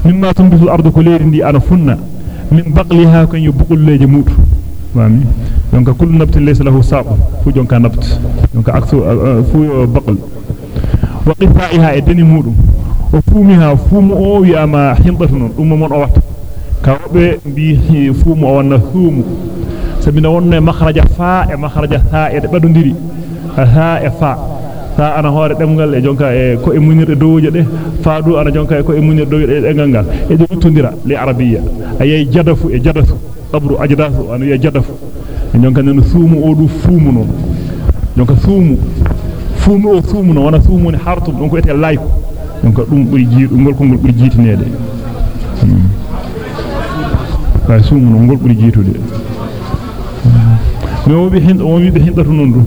مما تنبت الأرض كليرين دي أنفن من بقلها كن يبقل لي جمود فهمي يونك كل نبت ليس له ساق. فو جونك نبت. يونك أكثر أه، أه، فو بقل. وقفائها إدني مود وفومها فوم أو ياما حنطفن أمم أوحت كرب بي فوم أو نثوم سبنا ون مخرج فاء مخرج ثاء بدون ديري. ثاء فاء. Ta ana hoore demgal e jonka e ko e munirde dowje de faadu ana jonka e ko e munirde dowje de dengal gal e do tondira li arabiyya ayay jadafu e jadatu qabru ajdasu ana ya jadafu jonka nan suumu o du fuumu non jonka suumu fuumu o suumu non wana suumu ni hartum don ko ete layko jonka dum buri jiidu ngol ko ngol buri jiitinede ka suumu non ngol buri jiitude mi o bi hin o wi be hindatu non du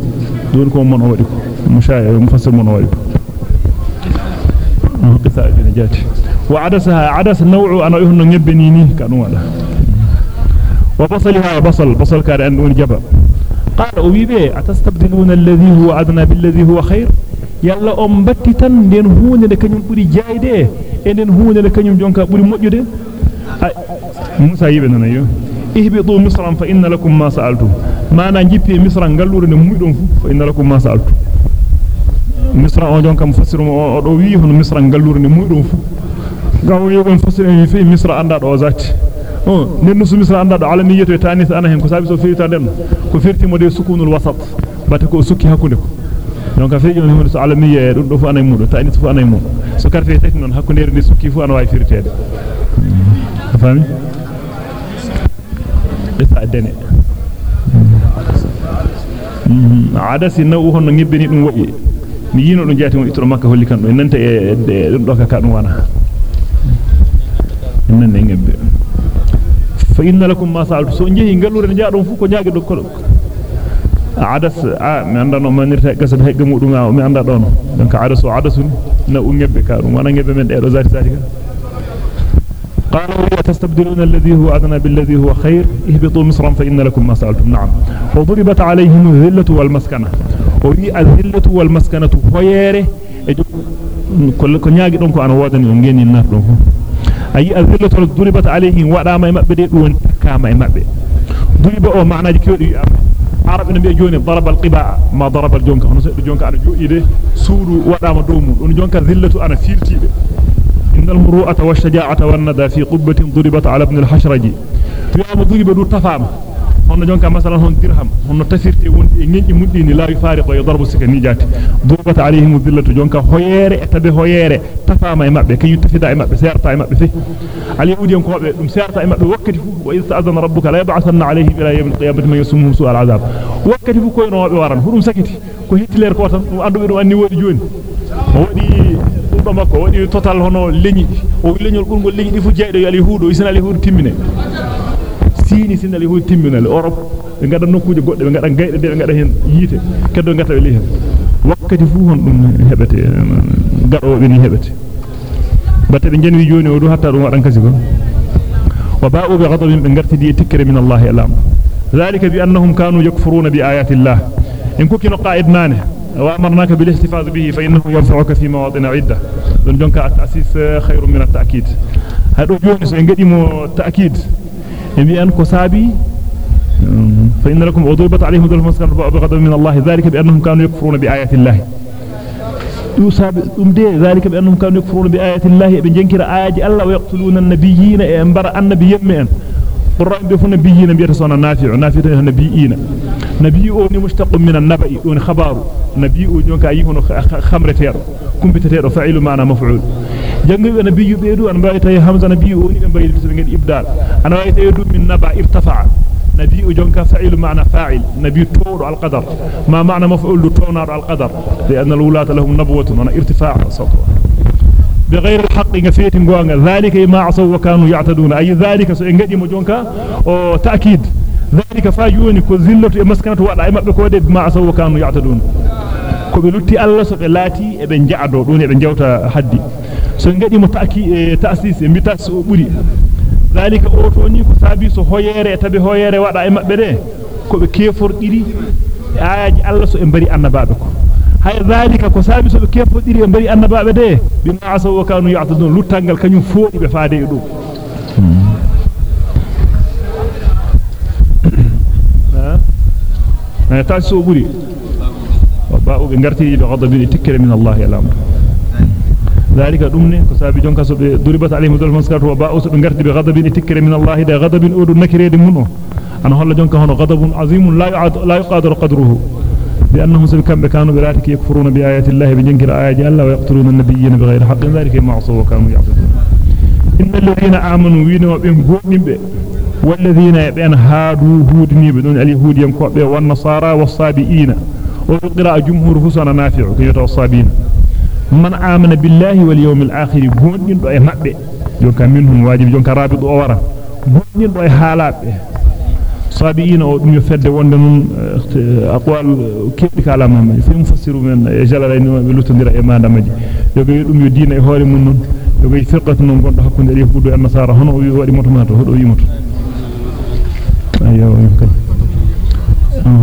don ko mon o wadi ko مشاعر مفسر منوي قصة ابن جاتي وعدسها عدس النوع أنا يهن يبنيني كانوا هذا. وبصلها بصل بصل كان أن جبا قال أبيبي أتستبدلون الذي هو أدنى بالذي هو خير؟ يلا أم بتتن دين هون لكنيم بري جايدة. دين هون لكنيم جونكا بري مجد موسى يبننا يو اهبطوا مصرا فإن لكم ما سألتم. ما نجيب مصرا قالوا لنا مؤمنون فإن لكم ما سألتم. Misra o jonka mufassiru o do wi hono misra gallurde muydum fu gawo yogon fassiru en fi misra anda do zati o nenno su misra anda do alamiyeto e tanis ana hen ko sabi so firita den ko firti mo de sukunul wasat bate ko sukki hakkunde ko donc fe joni hono so alamiye dum do fu anay mudo tanis fu anay mudo so karte tati non hakkunde de sukki fu ana way firtede fami esa dene adasi nawu hono ngibbeni dum wobi mi yino dum jaati mo itro makka holli kan do nante e dum do ka dum wana nan ne ngebbe fa inna lakum ma sa'altu so jehi ngallure ne jaadon fu ko nyaagi do ko adas a mi anda no manirta gasa be hegge mudum a mi anda don donc adas o adasun na u ngebbe ka dum wana ngebbe men de do zati zati قالوا تستبدلون الذي هو أدنى بالذي هو خير اهبطوا مصرا فإن لكم ما سألتم نعم وضربت عليهم الذلة والمسكنة وي الذلة والمسكنة فيره كل كنياغي دونكو أنا nar don fu ayi azillatu duribat alayhim wadama e mabbe de don takama e mabbe duriba o maanaji kewdi am arab nabi joni daraba alqiba ma daraba aljonka hono seddo jonka ana joide suudu wadama dow mun don jonka zillatu ana firtibe innal muru'ata wash-shaja'ata wan-nada fi qubbatin duribat 'ala ibn al-hashraji yama duriba du tafama hono jonka masalan hon dirham hono tafirte wondi e ngenji muddini la yufariqu yadarbu sikani jati duribat 'alayhim dhillatu jonka hoyere e tabe hoyere tafama e mabbe kany tafida e mabbe serta e mabbe fi al-yahudi en kobe dum serta e mabbe wakkati fu wa idh ta'adana rabbuka la yab'athanna 'alayhim ila yawm al-qiyamati man yasumuhum su'al 'adab wakkati fu koy no be waran hudum sakiti ko hitler ko tan dum andu be dum anni wodi joni wodi dum makko wadi total hono leñi o leñol burgol leñi di fu jeydo yali huudo isina ali huudo timmine sini sin ali huudo timminal europe be ngada nokkuje godde be ngada gayde de be ngada hen yite keddo ngata be li hen wakkati fu hon dum hebete gadobe ni hebete batte be jenwi joni o do hatta dum wadan kasi ko wa ba'u bi ghadabin be ngartidi tikre min allah alam ذلك بأنهم كانوا يكفرون بآيات الله إن كنا قائد نانه وأمرناك بالاحتفاظ به فإنه ينفعك في مواطن عدة دون جونك التأسيس خير من التأكيد هذا جوني سو انغديمو تأكيد يمي أن كسابي فإن لكم أضربت عليهم ذل مسكن بغضب من الله ذلك بأنهم كانوا يكفرون بآيات الله. ذلك بأنهم كانوا يكفرون بآيات الله. بجنكر آيات الله ويقتلون النبيين. انبر النبي يمين قرآن بيفو نبيين بيتا سونا نافع نافع نبيين نبي أو ني مشتق من النبي اون خبار نبي أو جونكا ييهونو خمرتيرو كومبيتيرو فاعل معنى مفعول. جانغي نبي بيدو ان باي تاي حمزه نبي أو ني نباي تسبيغي إبدال. أنا واي تاي من نبأ ارتفع. نبي أو جونكا فاعل معنى فاعل. نبي تور القدر. ما معنى مفعول تور القدر؟ لأن الاولات لهم نبوة من ارتفاع صوته بغير الحق نفيت غوغا ذلك ما عصوا وكانوا يعتدون. أي ذلك سو غدي أو تأكيد. ذلك فاجوني كو ذلته e maskanatu wada e mabbe ko de ma عصوا وكانوا يعتدون e e e mbita so buri zalika o to ni ko sabi so hoyere tabe hoyere wada e mabbe de ko be kefordiri ayaji Allah so e bari annababe ko hay zalika ko sabi so be kefodiri e bari annababe de bima asaw wa kanu ya'tadun lutangal kanyum foodi be faade e do be ngarti be ghadabi tikkere min Allah ya lam ذلك دمني. كسابي جونكا سو ضربت عليهم ذل مسكات وباء be ghadabi tikkere min Allah da ghadabin odu nakirede mun ana holla jonka hono ghadabun azim la yu'ad la yuqadar qadruhu بأنهم سبكم كانوا براتك يكفرون بآيات الله بجنكر آيات الله ويقتلون النبيين بغير حق. ذلك معصوا وكانوا يعبدون. إن الذين آمنوا وينوا بهم قوم والذين يبين هادوا هودني بدون اليهود ينكوب والنصارى والصابئين. وقراء جمهور حسن نافع كيوتا الصابين من آمن بالله واليوم الآخر قوم دو مبه جونكا منهم واجب جونكا رابط أورا. قوم دو حالات. صابئين أو دum fedde wonde non aqwal kebbi kala mamma fi mufassiru men jalala ni be lutondira e mandamaji yoga dum yo diina e hoore mun non yoga firqatu non gondo hakkunde e buddo e nasara hono o wi wadi motomato hodo wi moto ayo kan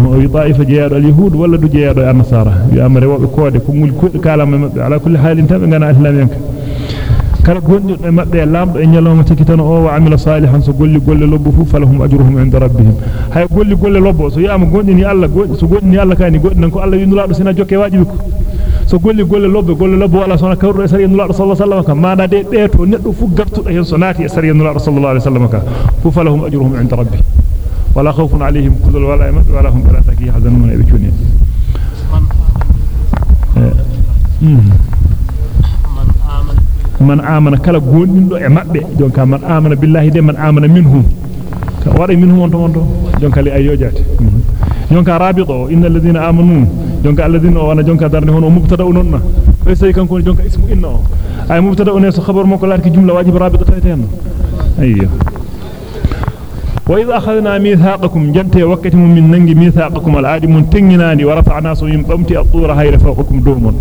o wi ta'ifa jeedo al yahud walla du jeedo e nasara wi amare wobe koode ko ngul koddi kala mabbe ala kulli halin tabe ngana islamiyanka kala gondi e mabbe lamdo e nyaloma tikitano o wa amila salihan so golli golle lobbo fu falahum ajruhum inda rabbihim hay golli golle lobbo so yama gondi ni alla gondi so gondi ni alla kani gondi nan ko alla yindulaado sina jokke wajibi ko so golli golle lobbe golle lobbo wala sona kawrudo e sari yindulaado sallallahu alaihi wasallam ka mana de de to neddo fu gartudo hen so naati e sari yindulaado sallallahu alaihi wasallam ka fu falahum ajruhum inda rabbihim ولا خوف عليهم كل ولا يمد ولا هم بلا تكي حزنون يبكون يعني آه. من آمن كلا قول من دعي مأبع دونك من آمن بالله دي من آمن منهم. وري منهم وانتو وانتو دونك لأيوجات دونك رابطو إن الذين آمنوا. دونك الذين وأنا دونك درنهون ومبتدأون ونا ليس يكن كون دونك اسمه إنه. أي مبتدأون يسو خبر موكو لارك جملة واجب رابطة تأتين أيوه. وإذا أخذنا ميثاقكم جنت وقت من ننجي ميثاقكم العادي من تنجناني ورفعنا سوين قمتي الطور هاي فوقكم دومون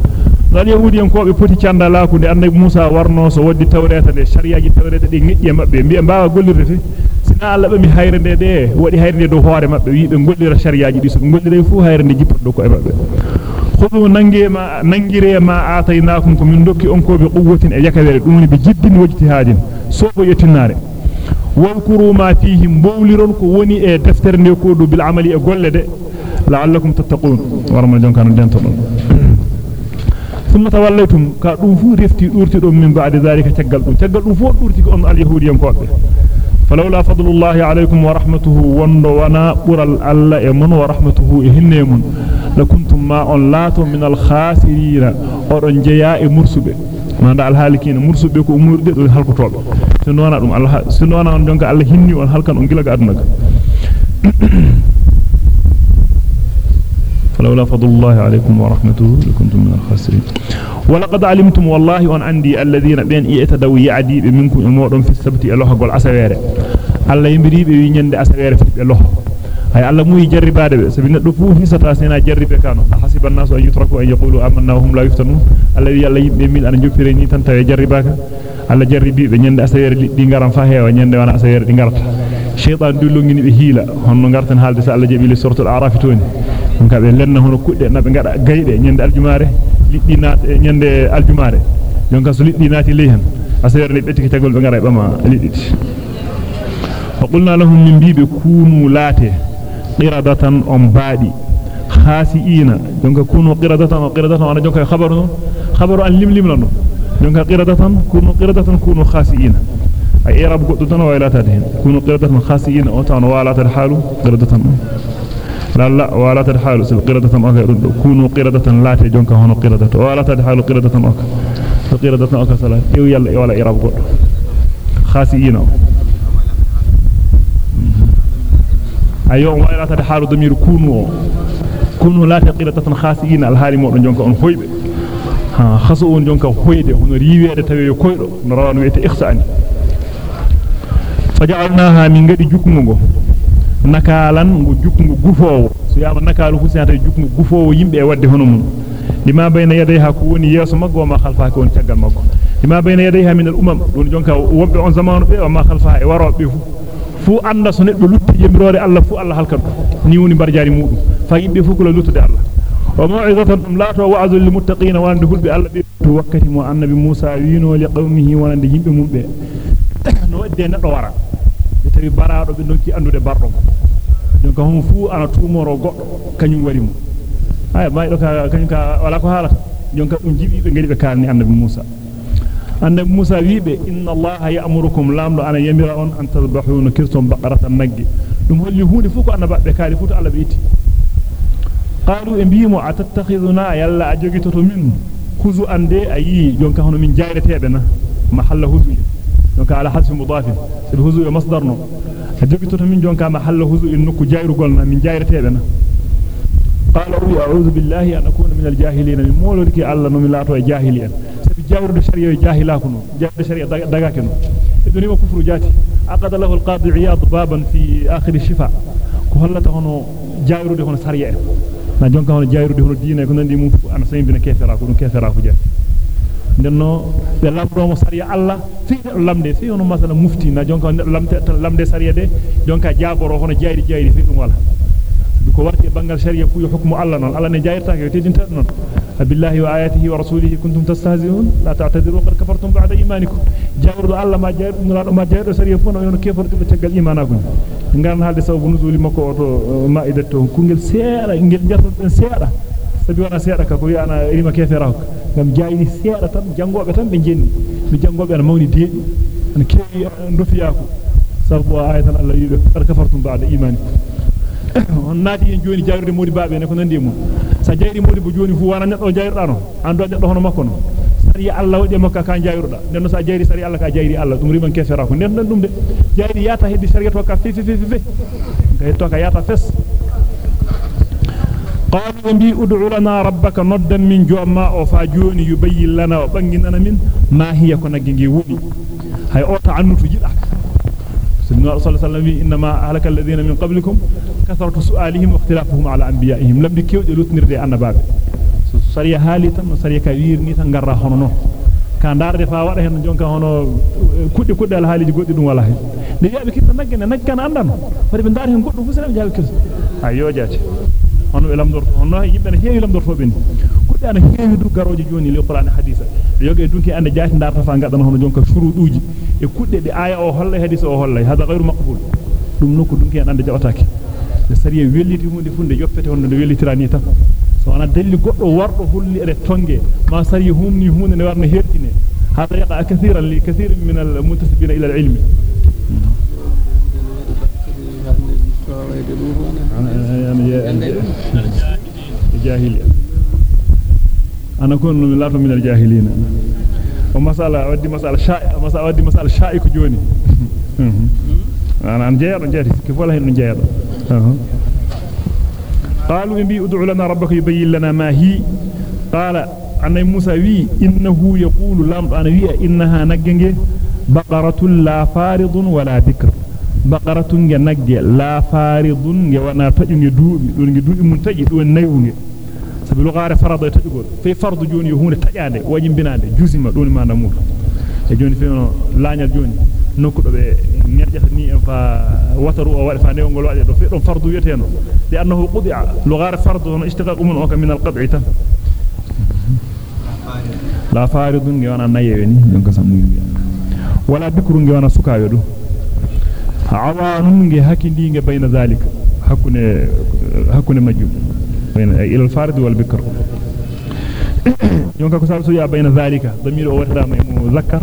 dal yahudi en ko be poti cianda la ko de annabi Musa warno so waddi tawreta de shariaji tawreta de ngejje mabbe mbi mbaawa gollirde fi sina Allah be mi hayrende de wadi hayrende do hoore mabbe wi be gollira shariaji di so gollire fu hayrende jippodo ko e mabbe khudu nange ma nangire ma atainakum ko min dokki on ko be quwwatin e yakawere dum be jiddin wajtihadin so bo yettinare واذكروا ما فيه مبولرون كو وني ko do bil amali e golle de la'allakum tattaqun warma jonka no dento don ثم توليتم. كدوم فو رفتي دورتي دوم من بعد ذلك تغال دوم تغال دوم فو دورتي اون اليهوديين كوبه فلولا فضل الله عليكم ورحمته وندو وأنا برال الله امن ورحمته هنيمون لكنتم ما أن لاتو من الخاسرين. اودون جيا manda al halikina mursube ko murde do sino wana dum allah sino wana on allah hinni on halkan on gilaga aduna فلولا فضل الله عليكم ورحمته لكنتم من الخاسرين ولقد علمتم والله أن عندي الذين بين يتدوا يعدي منكم الموضون في السبت الله قول أسوير الله يمري بي ñande أسوير في الله أي الله مو يجربade be sabi neddo fu hisata sena jarribe kano hasiban nasu an yutraku an yaqulu amanna hum la yuftanun allah yalla yimbe min ana jokkire ni tan tawe jarribaka allah jarribi be ñande asawere di ngaram fa heewa ñande wana asawere di ngarata shaytan dullongini be hiila honno ngartan halde sa allah jabi li suratul a'raf toni donc be lenna hono kudde nabe ngada gayde ñande aljumare liddi naat ñande aljumare donc so liddi naati ley hen asawere ni betti tagol be ngara bama liddi fa qulna lahum min bibi kunu late qiradatan on baadi khasiina donc kunu qiradatan wa qiradatan wana jonka khabaru khabaru an lim lim lano donc qiradatan kunu qiradatan kunu khasiina ay irab goddo tan wa ilata hen kunu qiradatan khasiina o tan wala ta halu qiradatan لا لا ولا تدحال سل قردة أكا كونوا قردة لا تجونك هنا قردة ولا تدحال قردة أكا قردة أكا سلا يلا ولا إراب قد خاسئين أيوة ولا تدحال ضمير كونوا كونوا لا تقردة خاسئين الحالي مؤمن جونك أن خويب خسؤون جونك خويد هنا ريوية تبي كويرو نرانو يتي إخساني فجعلناها من قد جكمه nakalan go jukngo gufowo so yama nakalu husata jukngo gufowo yimbe e wadde hono mun lima bayna yadayha ko woni yeso maggo ma khalfa ko woni tagal maggo lima bayna yadayha min al umam don jonka wobbe on zamanu be ma khalfa e warobe fu fu anda so neddo lutti yemirore Allah fu Allah halkan ni woni barjaari mudum fa yimbe fu ko luttude Allah wa mau'izatan dum lato wa'azul lil muttaqin wa ande hulbe Allah be to wakkati mo annabi Musa wiino li qawmihi wa ande yimbe mumbe no wadde neddo wara be tawi baraado be nokki andude bardom donc hon fu ana tumoro goddo kanyum wari mo ay baydo ka kanyum ka wala ko halata jonka dum jibi be ngeli be kalni annabi Musa annabi Musa wiibe inna allaha ya'murukum lamdo ana yamira on an tadbahuna kirtum baqaratan nagge dum holli hunde fu ko annaba be kaali fu to Allah be itti qalu e biimo atattakhiduna yalla ajogitoto min khuzu ande ayi jonka hono min jayretebe na mahalla huzu jonka ala hasfi mudafin sil huzu e masdarno ajogitoto min jonka mahalla huzu in nokku jayrugol na min jayretebe na قال أعوذ بالله أن أكون من الجاهلين من مولدك الله نمي لاتو جاهلين سبي جاورد شريعة جاهلا كنو جاورد شريعة دقا كنو الدنيا كفر جاتي عقد له القاضي عياض بابا في آخر الشفاء كهلة هنو جاورد هنو سريعة na jonka hono jayrude hono diina ko nandi mum ana saymbina kefera ko dum kefera ko jati denno be lamdo mo sariya alla fi lamde fi hono masala mufti na jonka lamde lamde sariya de jonka jaboro hono jayri jayri fi dum wala ko warti bangal sharia fu hukmu alla non alla ne jayrta ko tedinta non billahi wa ayatihi wa rasulihi kuntum tastahzi'un la ta'tadiru qad kafartum ba'da imanikum jawrdu alla ma jayru nurado ma jayru sharia fu no yono kefardu be tegal imanakum ngan halde sababu nuzuli makko to ma'idat to kungel seeda ngel jarto ben seeda sabi wana seeda ka ko yana rima kefera ko ngam jayni seeda tan jangobe tan be jenni mi jangobe ana mawni deedi ana kewi ndofiya ko sababu ayatan alla yibe qad kafartum ba'da imanikum on naati en joni jayrude modi baabe ne ko nandi mo sa jayri modi bo joni fu wana neddo jayruda no ando neddo hono makko no sari Allah wadi makka ka jayruda den sa jayri sari Allah ka jayri Allah dum riman kefera ko nden dum de jayri yata heddi sari to ka fi fi fi fi kay to ka yata fes قالوا بي ادع لنا ربك ندا من جوما أو فاجوني يبين لنا وبنغنا من ما هي كنغي ودي هاي اوتا عنوتو جيدا صلى الله عليه وسلم إنما أهلك الذين من قبلكم كثرة سؤالهم واختلافهم على أنبيائهم. لم بكيو جلوت نرد أن بابي. سريا هالي تن سريا كبير ني تن غرى هنو كان دار دفاع وره هنو جون كان هنو كود كود الهالي جي قد دنوالا هاي دي جابي كتن نجن نجن أندن. فريبن دار هنو قد نفسنا جابي كتن أيو جاتي هنو إلم دور هنو يبن هي إلم دور فوبين. Hono kudde ana heewi garoje joni le qur'an hadisa yoge dunki ande jaati darta fa ngadana hono jonka shuruduji e kudde de aya o holla hadisa o holla hada ghayru maqbul dum nokku dunki ande jawataake de sariya welliti hunde funde yoppete hondo de wellitirani tan so wana dalli goddo wardo hulli ede tonge ma sariya humni hunde ne warna hertine hada yaqa kathiran li kathir min al muntasibina ila al ilmi jahiliya ana kun min lato min al jahilina o masala waddi masala sha'i masala waddi masala sha'i ko joni ana an jeedo jeeti ke fola hen jeedo قالوا إن ادع لنا ربك يبين لنا ما هي قال أن موسى وي إنه يقول لام أنا وي إنها نجنج بقرة لا فارض ولا بكر بقرة نجنج لا فارض وأنا تجن دوبي دون دوبي من تجي دون نيوني sabi lugare farado e tajugol fe fardu joni yo hunde tajade wajin binande jusima doni ma namur e joni fe no laanyal joni nokkudo be nerjata ni en fa wataru o wadi fa ne ngol wadi do fe don fardu yeteno li annahu qudi'a lugare fardu no ishtiqaq mun o ka min al-qad'i ta la faridun ngi wana nayeweni don ka samu ngi wala bikru ngi wana sukayo do awanun ngi hakindi ngi bayna zalika hakune hakune majjum بين إلى الفارد والبكر. يونك كسال سويا بين ذلك. ضمير أو وحدة مذكر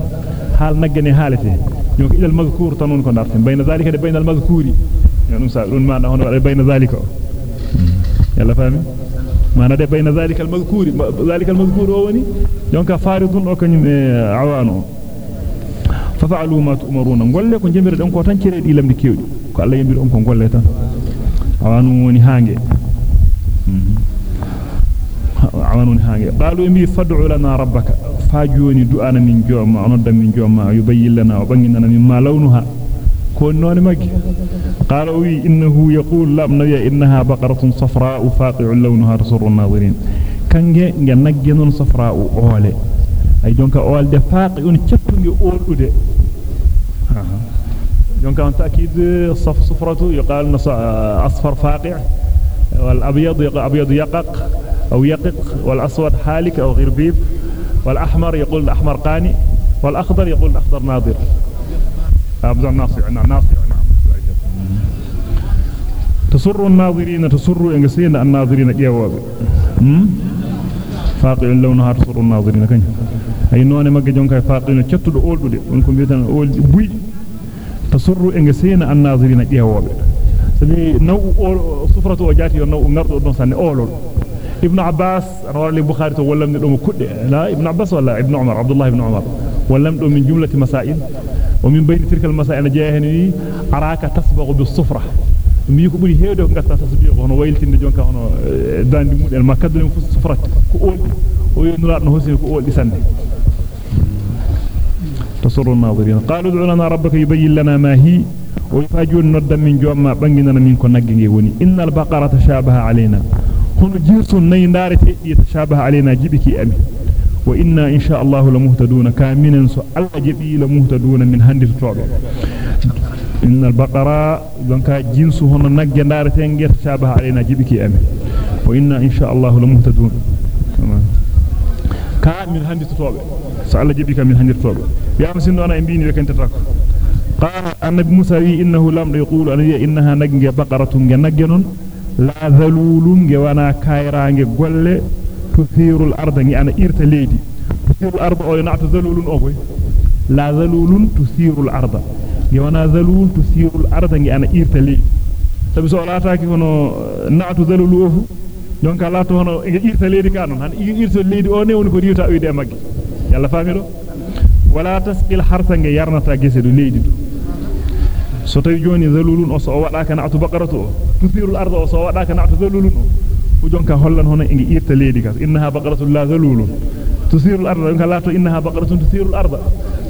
حال نجني حالته. يونك إلى المذكور تنون كنارتين بين ذلك بين المذكور يعني نسألون ما هنا بين ذلك. يلا فاهمين؟ ما ندى بين ذلك المذكور ذلك المذكور هوني يونك فارد أو كنيم عوانو. ففعلوا ما تؤمرون. نقول لكم جمير دونك وتنكري دي لم دكيودي ko Allah yambir on ko golle tan awanu woni عمانون هاجي قالوا امي فدع لنا ربك. فاجوني دعانا من جوما اندا من جوما يبين لنا وبيننا مما لونها. كون نون ماجي قالوا إنه يقول لم نيا إنها بقرة صفراء فاقع لونها تسر الناظرين. كانجي نغي نون صفراء أولي. أي دونك أول دي فاقع اون تشطغي اولودي دونك أنت أكيد صف صفرته يقال نص أصفر فاقع. والأبيض أبيض يقق. أو يقق والاسود حالك أو غربيب والأحمر يقول الأحمر قاني والأخضر يقول الأخضر ناظر. ابدا ناصع نعم ناصع نعم تسر الناظرين تسر انغسين الناظرين جيووبه فاقع لونها تسر الناظرين كن أي نونه ماغي جونكا فاقين ciattudo oldude on ko biitan oldi buydi tasurru engasina annazirina jeewobe sabi naw sufratu o jati yo naw ngardo don sanne olol ابن عباس أنا ورا البخاري تو ولم ندوم كودي لا ابن عباس ولا ابن عمر عبد الله ابن عمر ولم ندوم من جمله مسائل ومن بين تلك المسائل جاءني اراك تصبغ بالصفره مي كو بري هيدو غاتا تصبيه هو ويلتين دي جونكا هو داندي مودل ما كدل في الصفره كو اول وينو لاد نوسي كو اول دي ساندي تصر الناظرين قالوا ادع لنا ربك يبين لنا ما هي ويفاجون من جوما بانينا من كو ناغي ان البقره تشابه علينا هن جنس ني دارتي يتشابه علينا جبكي أمي. وإنا إن شاء الله لمهتدون. كامنا سو الله جبي لمهتدون من هندي توبه إن البقرة دونك جنس هن نغي دارتي يتشابه علينا جبكي أمي. وإنا إن شاء الله لمهتدون. كامل هندي توبه سو الله جبي كامل هندي توبه يا مسين أنا امبيني وكنتتاك قال النبي موسى إنه لم يقول أن إنها نجنج بقرة نجنون لا ذلول وأنا كايرانج قل تثير الأرض أنا إرت ليدي تثير الأرض أو نعت ذلول أو لا ذلول تثير الأرض وأنا ذلول تثير الأرض أنا إرت ليدي sabi so laataaki hono naatu zalulu ofu jonka laato hono irta leedi kanon han irta leedi o ne woni ko riwta uyde magge yalla faami do wala tasqil harsa nge yarnata gese do leedi do so tawi joni zalulun o so wadaka naatu baqaratu o tusirul arda o so wadaka naatu zalulun o jonka hollan hono nge irta leedi ka innaha baqaratun la zalulun tusirul arda jonka laato innaha baqaratun tusirul arda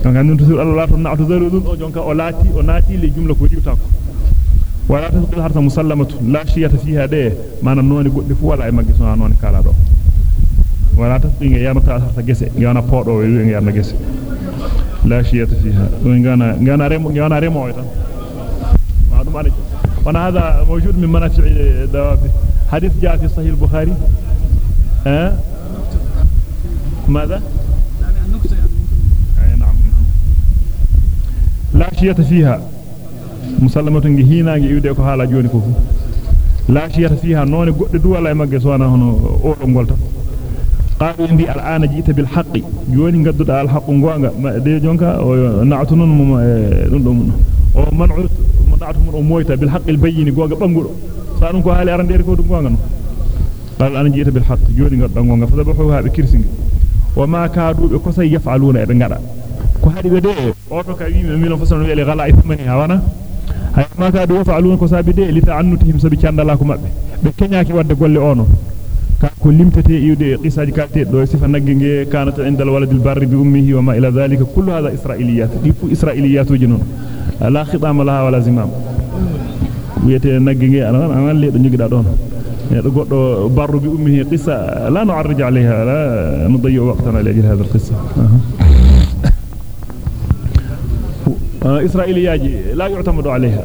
jonka non tusirul arda laato naatu zalulun o jonka o laati o naati le jumla ko riwta ko wala tasqil harsa musallamatu la shiyata fiha de mana noni goddi fu wala e maggi sona noni kala do wala tasqil nge yarnata harsa gese wana podo e nge yarna gese la shiyata fiha ngana ngana remo ngana remo tan مرج وأنا هذا موجود من منافع دوابه حديث جاء في صحيح البخاري. ها؟ ماذا؟ يعني نعم. لا شيء فيها. مسلمة هنا يودي كو حالا جوني كوفو. لا شيء فيها. نوني غد دوالا ماغ سوانا هونو اولو غولتا قال ان بي الآن جئت بالحق. جوني غدد الحق غونغا دي جونكا؟ نعتنون مم إيه، دون دون أو منعوت. Dabahu ha be kirsingi wa ma kaadu be ko say yaf'aluna e be ngada ko hadi be de o to ka wi mi non fasan wele gala ifmani hawana hay ma kaadu yaf'aluna ko sabi de li ta'annutihim sabi candala ko mabbe be kenyaaki wadde golle ono ka ko limtete iwde qisaji kalte do sifa nagge nge kanata indal waladil barri bi ummihi wa ma ila dhalika kullu hadha isra'iliyat di fu isra'iliyatuji non la khitama laha wala zimam wiyete nagge nge an an le do nyigida don do goddo barru bi ummihi qissa la nu'arrij alayha la nudayyi waqtana li ajli hadha alqissa isra'iliyaji la yu'tamadu alayha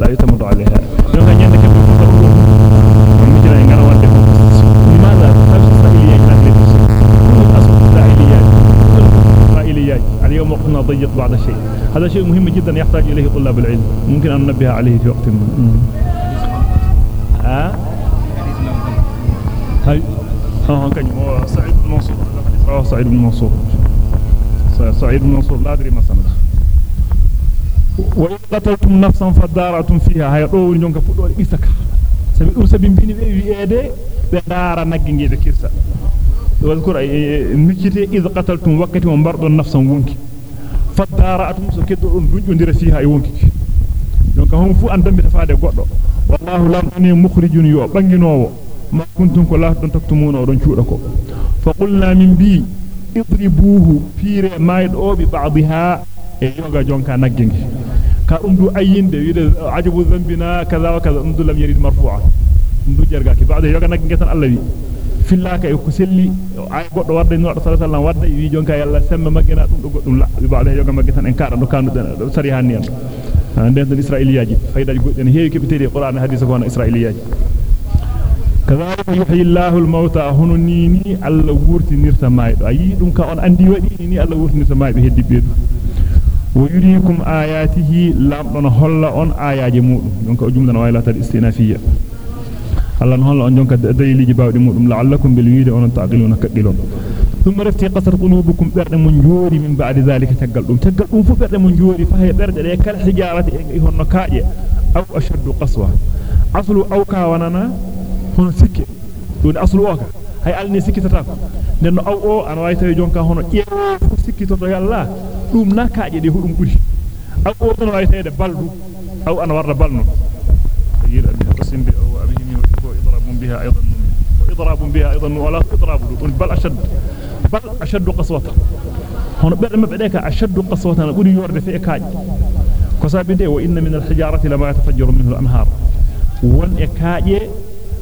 la yu'tamadu alayha هذا شيء مهم جدا يحتاج إليه طلاب العلم ممكن أن ننبه عليه في وقت ما ها هاي ها كان سعيد بن منصور سعيد بن منصور سعيد بن منصور لا أدري ما سند وإن قتلتم نفسا فدارتم فيها هاي دو نجونك فدو إسكا sabi dum sabi bini be wi'ede be daara nagge ngebe kirsa واذكر نكيتي إذ قتلتم وقت ومبرد النفس وونكي فدارأتم سكدو دجوندير فيها اي وونكي donc hon fu an dambi tafaade goddo wallahu lam ani mukhrijun yo banginowo ma kuntum ko la don taktumuna don cuuda ko fa qulna min bi idribuhu fire maydo bi ba'dha e yoga jonka naggengi ka dum du ayinde wiide ajabu dhanbina kaza wa kaza dum du lam yarid marfu'a dum du jargaki ba'da yoga naggengi tan Allah wi fillaka e ko selli ay goddo wadde no sallallahu alaihi wasallam wadde wi israiliyaji kadhalika yuhyi Allahu al-mauta hununini alla wurtinirta maydo ayi dum ka on andi wadi ni alla wurtinirta maybe heddi beedu ويريكم آياته لامدون هولا اون مودum donc o jumlan wayla tad istinafiyya الله نهلا أنجمك دليل جباه دمودم لعلكم بالويد أن تعقلون كقلون. ثم رفتي قصر قلوبكم برد من جوري من بعد ذلك تقلون. تقلون فبرد من جوري فهي برد لك الحجارة إيهو النكائي أو أشد قصوى أصل أوكا وننا هنا سكي. دون أصل أوكا هاي ألني سكي تتاكو. لأنه أو أو أنا رأيت يجونك هنا إيه يأفو سكي تتاكو. الله دوم نكائي دي هرم قلش أو أو أنا رأيت يدي بلو أو أنا ورد بلنو. يجير أن يقسم بأوه biha aidan وإضراب بها أيضا ولا إضراب بل أشد بل أشد قسوة. هنا بعد ما بدك أشد قسوة أنا أقول يورد في إكاج كسابده وإن من الحجارة لما يتفجر منه الأنهار. وإن إكاج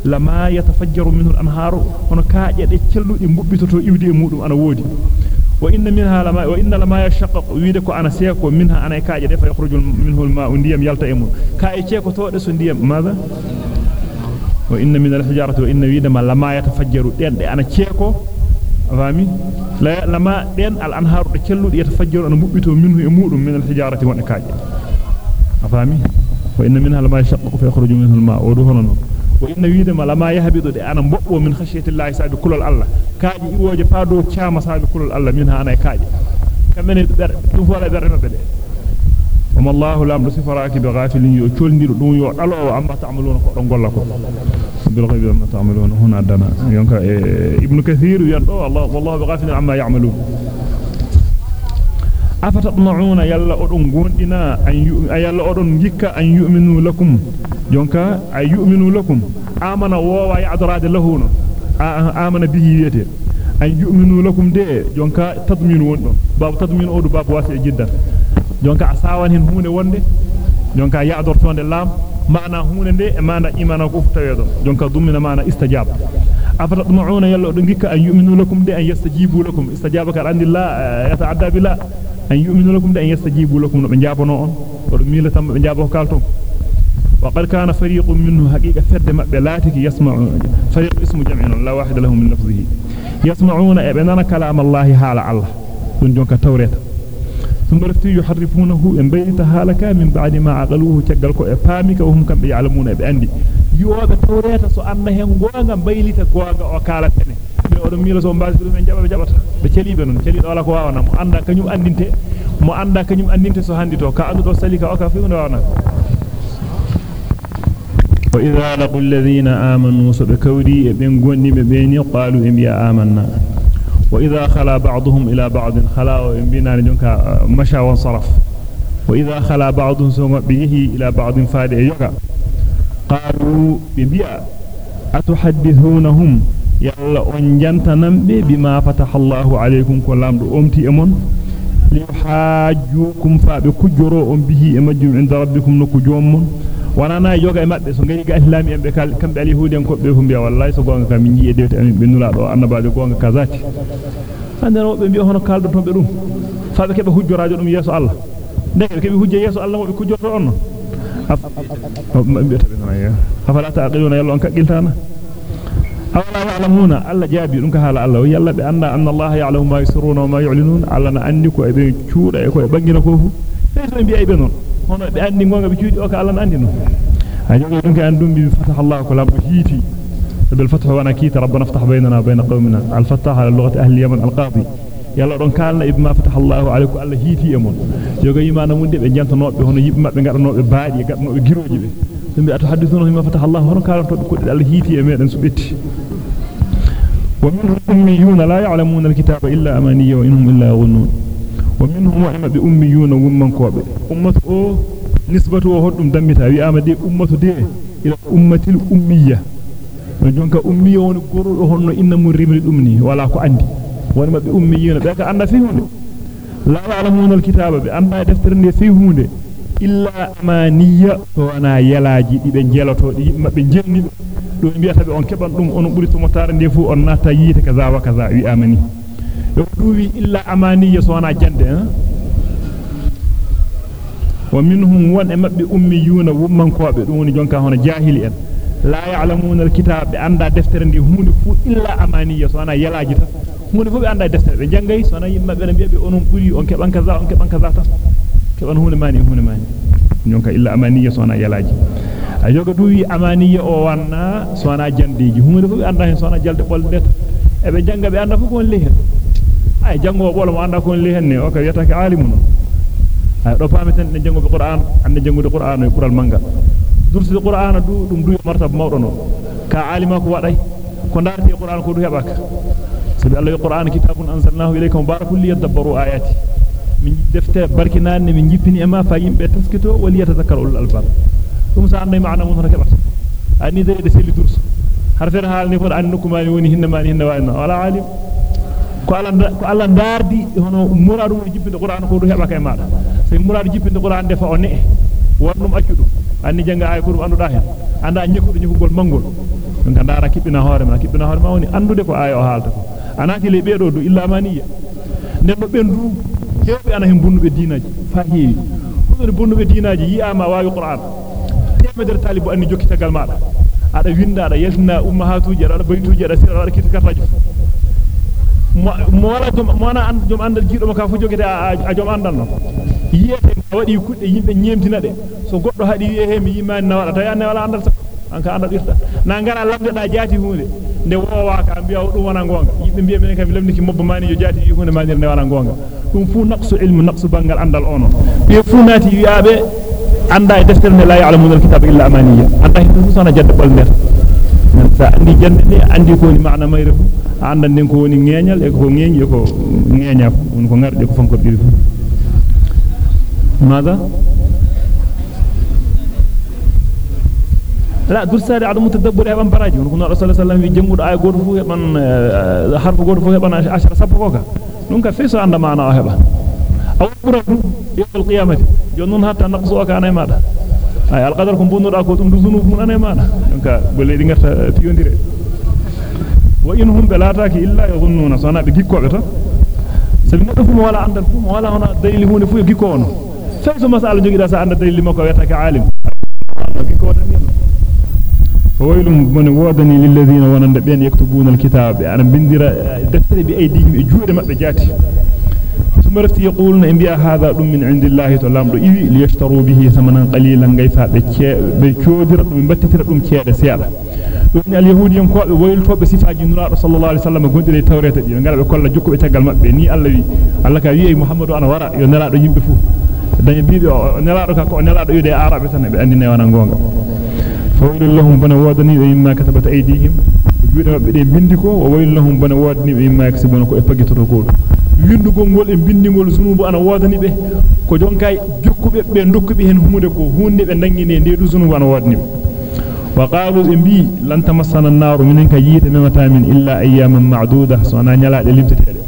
لما يتفجر منه الأنهار هنا كاج يتشلو يمبتتو يودي مودم أنا وودي. وإن منها لما وإن لما يشقق ويدك أنا سيكو منها أنا كاج فيخرج منه الماء نديم يلتئم كاي تشيكو تو دسو نديم ماذا؟ وإن من الحجارة وإن ويدما لما يتفجر دين أنا تشيكو فامي لا لما دين الأنهار تشلو يتفجر أنا مبتو منه يمودم من الحجارة وأنا كاج فامي وإن منها لما يشقق فيخرج منه الماء ودهنا وإن ويدما لما يهبط دي أنا مبو من خشية الله سابق كل الله كاجي إيوجي فادو تشام سابق كل الله منها أنا كاجي كمن بر تفولا بر مبدأ وما الله لا بصفراك بغافل يؤكل نيرو دون يو دالو اما تعملون كو دون غولا كو ما تعملون هنا دنا يونكا ابن كثير يندو الله والله بغافل عما يعملون افتطمعون يلا ادون غوندينا ان يلا ادون جيكا ان يؤمنوا لكم يونكا اي يؤمنوا لكم امن وهو يعذراد لهون امن به يته ان يؤمنوا لكم دي يونكا تضمنون باب تضمن باب واسع جدا jonka asawan hen hunde wonde jonka ya'dortonde lam maana hunde de e maana imana ko tawedo jonka dummina maana istajab afatatma'una yalla odon gikka an yu'minu lakum de an yastajibu lakum istajaba ka andilla yata'adda bila an yu'minu lakum da an yastajibu lakum no be jabono on o do mila tam be jabo kalton wa qad kana fariqun minhu haqiqa fadde mabbe latiki yasma'u fariq ismu jam'in la wahid lahum min lafzihi yasma'una e benana kalam allah hala allah dun jonka tawreta e pamika hum kam be ya'lamuna be andi yobe tawreta so anda hen gonga baylita gonga o kala tene be o do mila so mbasi dum en jaba be jabata be celibe non celido wala ko wawana mo anda kanyum andinte mo anda kanyum andinte so handi to ka andu do salika o ka fi no wawana wa idha laqul ladhina amanu sabakawdi e ben gonni be beni qalu وإذا خلا بعضهم إلى بعض خلا وإن بنا نجنك آه، مشى وانصرف. وإذا خلا بعضهم سوما به إلى بعض فادئ يقع قالوا ببيئة أتحدثونهم؟ يلا أنجنت بما فتح الله عليكم كلام أمتي أمون. ليحاجوكم فابكجروا به أمجم عند ربكم نكجومون. E e wanana yoga e mabbe so ngari ga islami en be kambe ali huden ko be humbiya wallahi so gonga kam min yi dewte amin be nula do annabaabe gonga kazati hande no be biya hono kaldo to be dum fa be kebe hujjorajo dum yeso Allah ndeke kebe hujje yeso Allah mo be kujjorto on afala taqiluna yalla on kagiltana awala ya'lamuna alla jaabi dum ka hala Allah yalla be anda anna Allah ya'lamu ma yusirruna wa ma yu'linun alla na andi ko e be cuuda e ko e bangina ko fu feeto be ay be non hono be andi gonga be cuudi o ka alla na andi non a jogo dum ka andum bi fataha Allah ko lambo hiiti بالفتح وأنا كيت ربنا افتح بيننا وبين قومنا الفتح على لغه أهل اليمن القاضي yalla don kalna ibma fataha Allahu alaykum Allah hiiti e mon yoga imana mun de be jantanobe hono yibbe mabbe ngadanobe baadi e gadnobe giroji be dum be atu hadithuna bima fataha Allahu hono kalanto be kudde Allah hiiti e meden so betti wa minhum ummiyuna la ya'lamuna alkitaba illa amaniya wa inhum ummiyo woni gorudo honno inna mun rimri dum ni wala ko andi woni mabbe ummiyina be ka anda fi hunde la ya'lamuna alkitaba bi anda deftere ne fi hunde illa amaniya to wana yalaji dibe jeloto di mabbe jenni do biyata be on keban dum on buri to motare de fu on nata yite kaza wa kaza wi amani do duwi illa amaniya so wana jande hein wa minhum wan e mabbe ummiyuna wumman kobe dum woni jonka hono jahili en la ya'lamuna alkitab be anda deftere ndi hunde fu illa amaniya so wana yalaji ta hunde fu be anda deftere be jangay so na yimma be bi'e be onon buri on keban kaza on keban kaza ta keban hunde mani hunde mani nyonka illa amaniya so wana yalaji a yoga duwi amaniya o wanna so wana jandeji hunde fu be anda hen so wana jalde bolde e be janga be anda fu ko lehen ay jango bolo mo anda ko lehen ne o ka yata ka alimun ay do pameten ne jango be qur'an ande jangude qur'an e qural manga dursude qur'ana du dum du martab mawdo no ka alima ko waday ko darti qur'an ko du hebaka sabi allah qur'an kitabun anzalnahu ilayka mubarakun liyadabbaru ayati min defte barkinane min jippini e ma fa yimbe taskito wal yatazakkaru ulul albab dum sa anday maana mun hebata ani de de seli dursu harfer halni ko an nukumani woni hinna mani hinna wa wala alim ko ala ko ala dardi hono muradu mo jippinde qur'an ko du hebaka e maada sai muradu jippinde qur'an defa o ne wonnum accudu anni janga ay ko dum anduda hen anda nyekudo nyekugol mangol donc ndara kibina hoore ma kibina hoore ma woni andude ko ayo haalta ko anati le beedo du illa maniya nden do bendu hewbe ana hen bonnube diinaji fa heewi ko bonnube diinaji yi'ama waawi qur'an temedere talibu anni jokkitagal maada ada winda ada yaltina ummahatuji ada baytuji ada sira ada kitkartaji mo wala jom mo wana and jom andal jiido ma ka fu jogete a jom andal no yiyete wadi kudde yimbe nyemtina de so goddo hadi wi'e mi yimani na wada tay anne wala andal an ka andal irta na ngara lamde da jaati hunde nde wowa ka biya dum wana gonga yimbe biya men kam lamniki mobbo mani yo jaati hunde mani ne wala gonga dum fu naqsu ilmu naqsu bangal andal ono be fu nati wi'abe anda e deftere ne la ya'lamuna alkitaba illa amaniya anda hin sona jadde bol man sa andi jande ne andi ko ni maana mayrefu anda nden ko woni ngeñal e ko ngeñi ko ngeña won ko ngarde ko diri fu ماذا لا درساري عدم تدبر يبان براجي ونكون الله صلى الله عليه وسلم يجمد آية قول فوق حرف قول فوق يبان عشر سبق فوق نونك فيسو عند معنا أهبا أو برد يوم القيامة جنون حتى نقصوا كان ماذا أي القدر كم بنور أكو تم دزنوب من أنا ماذا نونك بلي دينغت تيون ديري وإنهم بلاتاك إلا يظنون صنع بجيكو بتا سبنا دفم ولا عند الفم ولا هنا دليل هون فوق جيكو فايسو مسألة جيدا سا عند دليل مكو يتاك عالم فويل من وادني للذين ونند بين يكتبون الكتاب أنا بندر دفتر بايديهم جود ما بجاتي ثم ثم مرت يقولن إن هذا لهم من عند الله تعالى رؤي ليشتروا به ثمنا قليلا غيثا بكودر من بتتر لهم كيادة سيارة وإن اليهود ينقوا ويلفوا بصفة جنراء صلى الله عليه وسلم قلت لي توري تدين قال بكل جوكو بتقل مبيني الذي ألقى يأي محمد وأنا وراء. ينرى رجيم بفو dañ bi do nelaado ka ko nelaado yude arabe tan be andi newana gonga fa wa lahum bana wadani be imma katabat aydihim bi do be de bindiko wa wa lahum bana wadani be imma yaksibuna ko e pagitoto godo windugol ngol e bindingol zunubu ana wodani be ko jonkay jokkube be dokkubi hen humude ko hunde be dangine de du zunubu ana wodani wa qalu imbi lan tamassana an-nar minen ka yita memata min illa ayyaman ma'duda so ana nyalaade limtetede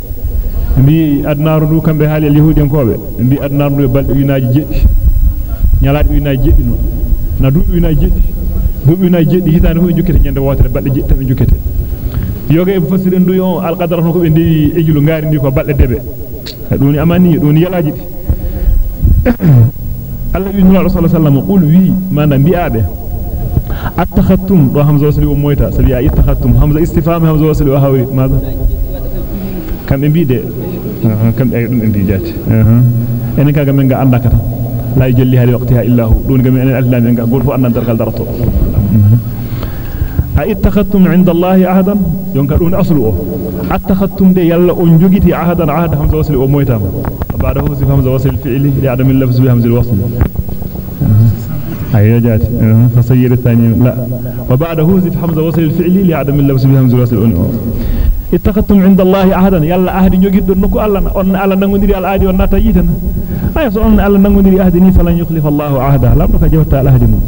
mbi adnaru du kambe haali yahudi en kobe mbi adnaru du balde unaji jeddi nyalaade unaji jeddi non na du unaji jeddi du unaji jeddi hitande fu jokkete nyande wotere balde jeddi tabe jokkete yoga e fasiren du yon alqadara ko be ndewi ejulu ngari ndi ko balde debe doni amani doni yalaji di Allah wi nula rasul sallallahu qul wi manda bi'abe attakhattum do hamza wasli o moyta sabi ya ittakhattum hamza istifham hamza wasli o hawi mada kam be biide kam e dum be jati en kaga men ga andaka tan la yujalli hali waqtiha illa hu doni ga men Allah men ga gol fu andan dargal darato أئتخذتم عند الله عهدا؟ ينكرون أصله أتخذتم دي يلا أنجوجتي عهدا عهد همزة وصل أمويتام بعده وصف همزة وصل الفعل لعدم اللفظ بهمزة الوصل. أي جات. فصير الثاني. لا. وبعده وصف همزة وصل الفعل لعدم اللفظ بهمزة الوصل إتخذتم عند الله عهدا. يلا عهد نجد نكو الله أن الله نغندري العهد وناتا يتنا أي سؤال الله نغندري عهد فلن يخلف الله عهده. لم تكجوت العهد نو.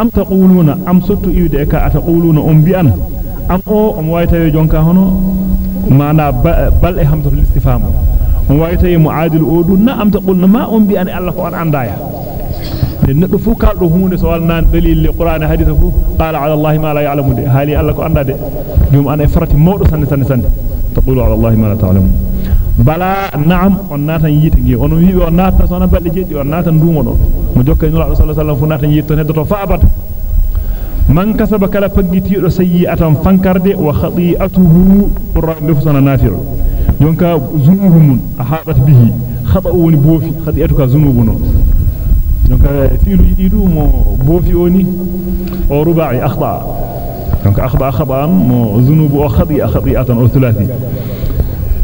Am taquluna am sottu iwde ka ataquluna um bi an am o um wayta jonka hono mana bal e hamzatul istifham um wayta muadil odu na am taquluna ma um bi an Allah ko on andaya neddo fu kaldo hunde so walnan dalil li qur'an hadith fu qala ala allah ma la ya'lamu de hali Allah ko anda de dum an e farati mawdo sanne sanne sanne taqulu ala allah ma la ta'lamu bala na'am on natan yite ngi on wiibe on nata sona balde jeddi on natan dumo don mo jokkay nura sallallahu alaihi wasallam fu natan yitto heddoto fa abad man kasaba kala paggitiido sayyi'atan fankarde wa khati'atuhu qur'an fusana nafi'u jonka zunubu mun ahabat bihi khata woni bofi khati'atuka zunubu no jonka fiilu yididu mo bofi oni o ruba'i akhta jonka akhta khata'an mo zunubu o khati'a khati'atan o thulathi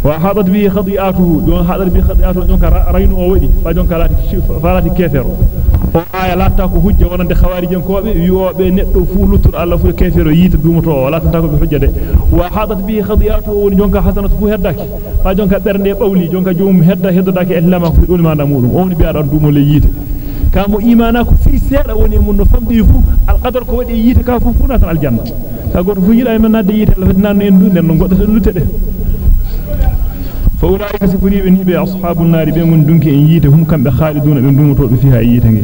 وحاضت بي خطيئاته دون حاضر به خطيئاته دونك رين أو ودي با دونك لا فالاتي كفر أو اي لا تاكو حجه وند خوارج كوبي يوبي ندو فو لوتور الله فو كفر ييت دومتو لا تاكو بحجه دي وحاضت به خطيئاته وني دونك حسنات فو هداك با دونك برندي باولي دونك جوم هدا هدا داك اسلام فو علماء دمودم أو ني بيادا دومو لي ييت كامو ايمانك في سيرا وني من فم دي فو القدر كو ودي ييت كافو فو نات الجنه كاغور فو يلا من ناد ييت لا فنان ندو ندو غودو لوتو دي فأولئك سفري بني بي أصحاب النار بيمون دنك إن ييته هم كم بخالدون بن دمتو فيها ييته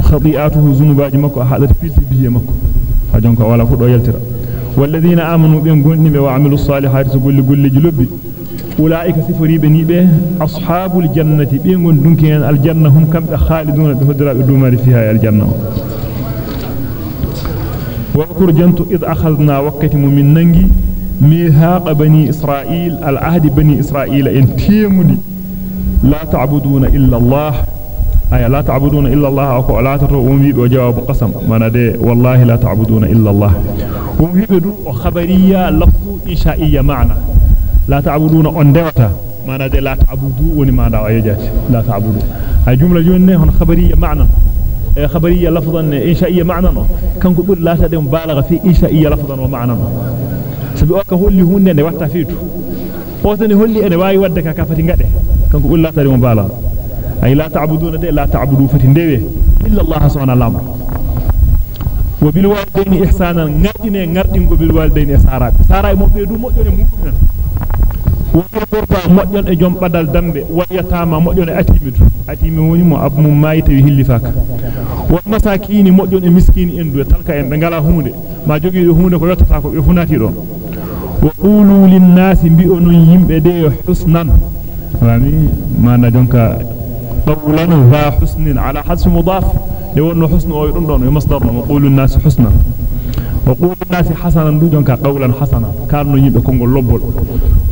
خطيئاته ذنوباج مكو حدث في به مكو. فجنك ولا فدو يلتر والذين آمنوا بين غني وعملوا الصالحات سقول قل جلب أولئك سفري بني بي أصحاب الجنة بين دنك الجنة هم كم خالدون بهدراء دومار فيها الجنة. واذكر جنت إذ أخذنا وقت من ننجي. ميثاق بني إسرائيل العهد بني إسرائيل إن تيمني. لا تعبدون إلا الله. أي لا تعبدون إلا الله أو لا ترون وجواب قسم. من ده والله لا تعبدون إلا الله. ومبيدو خبرية لفظ إنشائية معنى. لا تعبدون أندوتا. من ده لا تعبدوا ونما دعوا يجات لا تعبدوا هاي جملة جملة هون خبرية معنى. خبرية لفظا إنشائية معنى. كان قبل لا تدم بالغ في إنشائية لفظا ومعنى. Sabi o ka holli hunde ne watta fiitu o tani holli ene wawi wadde ka ka fati ngade kanko ulla tari mo bala ay la ta'buduna de la ta'budu fati ndewe illa allah subhanahu lam wa bil walidayni ihsanan ngadine ngardingo bil walidayni sara sara mo be du mojjone mudum woni porta mojjon e jom badal dambe wayatama mojjon e atimidu atimi woni mo abmu mayi tawi hillifaka won masakini mojjon e miskini en du talka en be ngala hunde ma jogi hunde ko yottata ko be funati don وقولوا للناس بأن يمبدي حسنا فهمي ما نجنك قولا ذا حسن على حسب مضاف لأنه حسن أو يرندون مصدرنا وقولوا الناس حسنا qawlan hasana karno yimbe kongol lobbol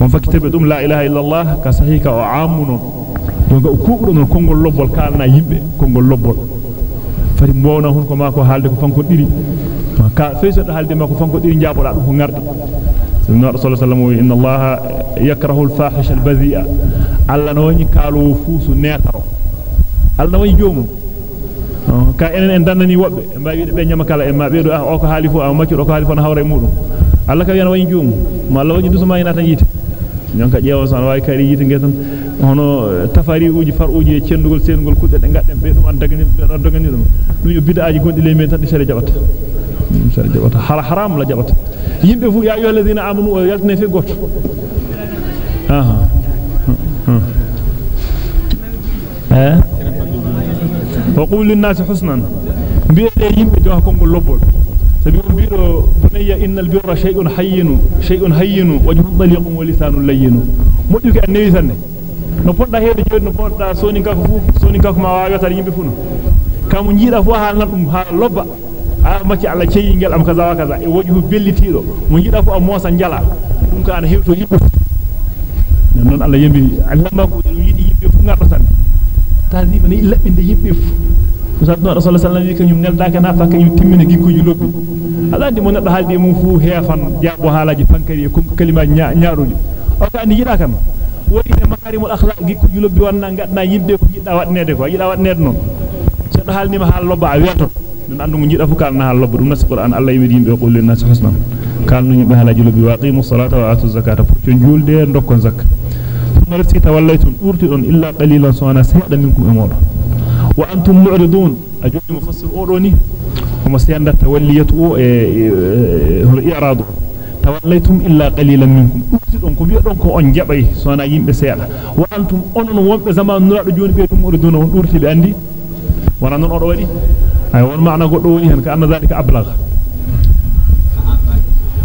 on fakitebe dum la ilaha illa allah ka sahika o amunon donc kuubudo non kongol lobbol kalna yimbe kongol lobbol fari mbowna hon ko mako haalde ko fanko diri ka feyso do haalde mako fanko diri jaboda dum ko ngardi sunna rasul sallallahu inna allaha yakrahu al-fahisha al-badhi'a alla no woni kaalo fuusu netaro alla woni joomum ka enen en dandani wobbe e mbawi be nyama kala e ma be do o ko haali fu am macci do ko haali fu na hawre mudum alla ka yana woni joomum ma alla woni dusuma ina tan yite nyonka jeewo son way kari yite ngetan hono tafari uji far uji e cendugol sengol kudde de gadden be dum an dagani be don dagani dum dum yo bidaaji gondi le men tan sere jabata sere jabata haram la jabata yimbe fu ya ayyuhal ladina amanu wa yaltana fi goto aha eh wa qul lin nas husnan bi'de yimbe jo ko ngol lobbol sabi on biiro bunayya innal birra shay'un hayyinu shay'un hayyinu wajhun daliqun wa lisanun layyinu moddu ke annabi sanne no podda heede jodi no podda soni kako fu soni kako ma waawata yimbe fu no kamu jiida fu ha dum ha lobba a macci alla ceyi ngel am kaza kaza e wajhu bellitido mo jiida fu am mosa njala dum ka ana hewto yimbe non alla yembi allama ko yidi yimbe fu ngardo sanne taziba ni labbinde yimbe fu Musaddo Rasul sallallahu alaihi wasallam kanyum neldaka na fa kanyum timmina ginkuji lobbi alandi mo neddo halde mum fu hefan jabo halaji fankari ko kalima nyaaruli o ka andi yida kam woni e makarimul akhlaq ginkuji lobbi wonna gadna yimbe ko yidda wadnede ko yida wadnede non so do halnima hal lobba a weto dum andu mo jida fu kan hal lobba dum nas qur'an allah yimi yimbe qul lin nas husna. Kalnu yimbe halaji lobbi wa qimu salata wa atu zakata to julde dokkon zakka. ثم رتي توليتم أرتدون إلا قليلا سوانا سيئدا منكم أمور وأنتم معرضون أجل مفسر أوروني وما سيئدا توليته هو إعراضه توليتم إلا قليلا منكم أرتدون كم يؤدون كو أنجبي سوانا يمب سيئدا وأنتم أنون ومب زمان نرعد جون بيتم معرضون ونرتي بأندي وأنا نون أروني أي وان معنى قدوني هن كأن ذلك أبلغ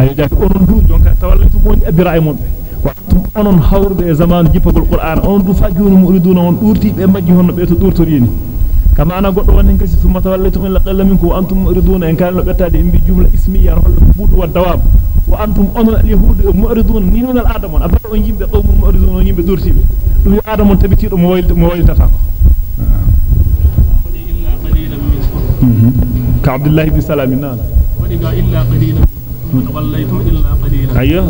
أي جاك أنون دون جونك توليتم وني أبرائي مبه وأنتم اnon hawrde e zaman jippagol qur'an on du fajjuni muriduna on durti be majji honno be to durtorini kama ana goddo wonen kasi summa tawallaytum illa qalla minkum antum muriduna en kana bettade imbi jumla ismiya hollo budu wa dawab wa antum onon al yahud muridun ni non al adam on yimbe qawmul muridun on yimbe durtibe dum yo adam on tabitido mo waylta mo wayltata ko ka abdullah ibn salam nan wadi ga illa qalilan wallaytum illa qalilan ayyo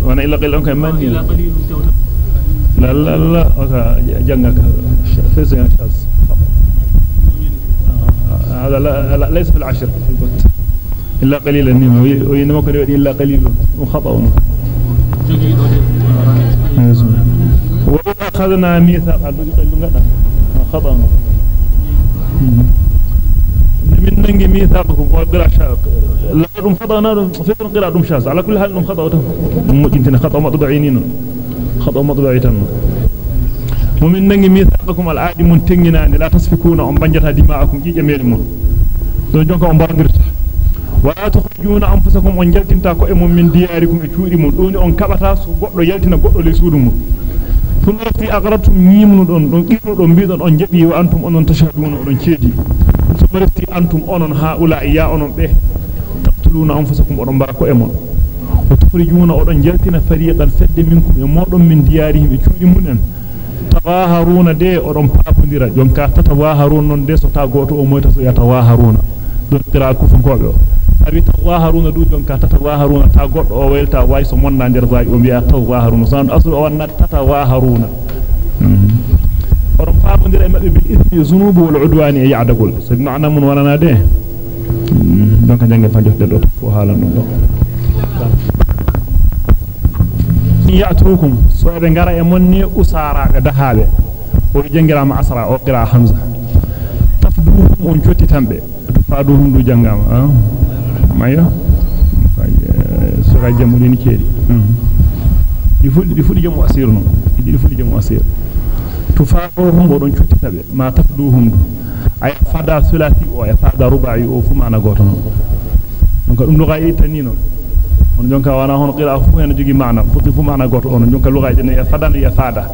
وأنا إلا قليل انكم من؟ illa qalilun tawta لا لا لا. جنك. فيس شاذ هذا لا, لا ليس في العشر في البت. إلا قليلا. نيما وإنما كان إلا قليل. وخطأ jogi do de وإذ أخذنا ميثاق خطأ. من ننجي ميثاقكم وبلا شاق لا دم خطأنا فكر قراء دم شاذ. على كل حال دم خطأ مجنتنا خطأ مطبعينين خطأ مطبعيتنا ومن ننجي ميثاقكم العادي من تنجنان لا تسفكون أم بنجتا دماءكم جيجا ميلمون دون جونك أم بارنجرتا ولا تخرجون أنفسكم أن يلتنتا كو من دياركم إشوري من دون أن كبتا سو قطو يلتنا قطو لسودهم ثم رفتي أغربتم نيمون دون دون إيرو دون بيدون أن جبي دون ثم رفتي أنتم أنون هؤلاء يا أنون به تقتلون أنفسكم أنون باركو إمون وتخرجون أنون جلتنا فريقا فد منكم يمودون من ديارهم إشوري منن تظاهرون دي أنون so ta goto o moyta so yatawaharuna don qira kufun ko be sabi tawaharuna du jonka tatawaharuna ta goddo o welta way so monna der zaaji o biya tawaharuna san aslu o wanna tatawaharuna oron faamondira e mabbe bil ismi zunubu wal udwani e ya'dagol sabi ma'na mun wanana de donc jange fajofde do fo halan dum do ya'tukum so be ngara e monni usara be dahabe o jangirama asra o qira hamza tafduhum on cottitambe faduhum du jangama mayo sura jamu faduhum ma tafduhum du ay fada sulati o ay fada rubai o fu mana goto non donc dum luga itani non on jonka wana hono qira fu hen jogi mana fu fu mana goto on jonka luga itani ya fada ya fada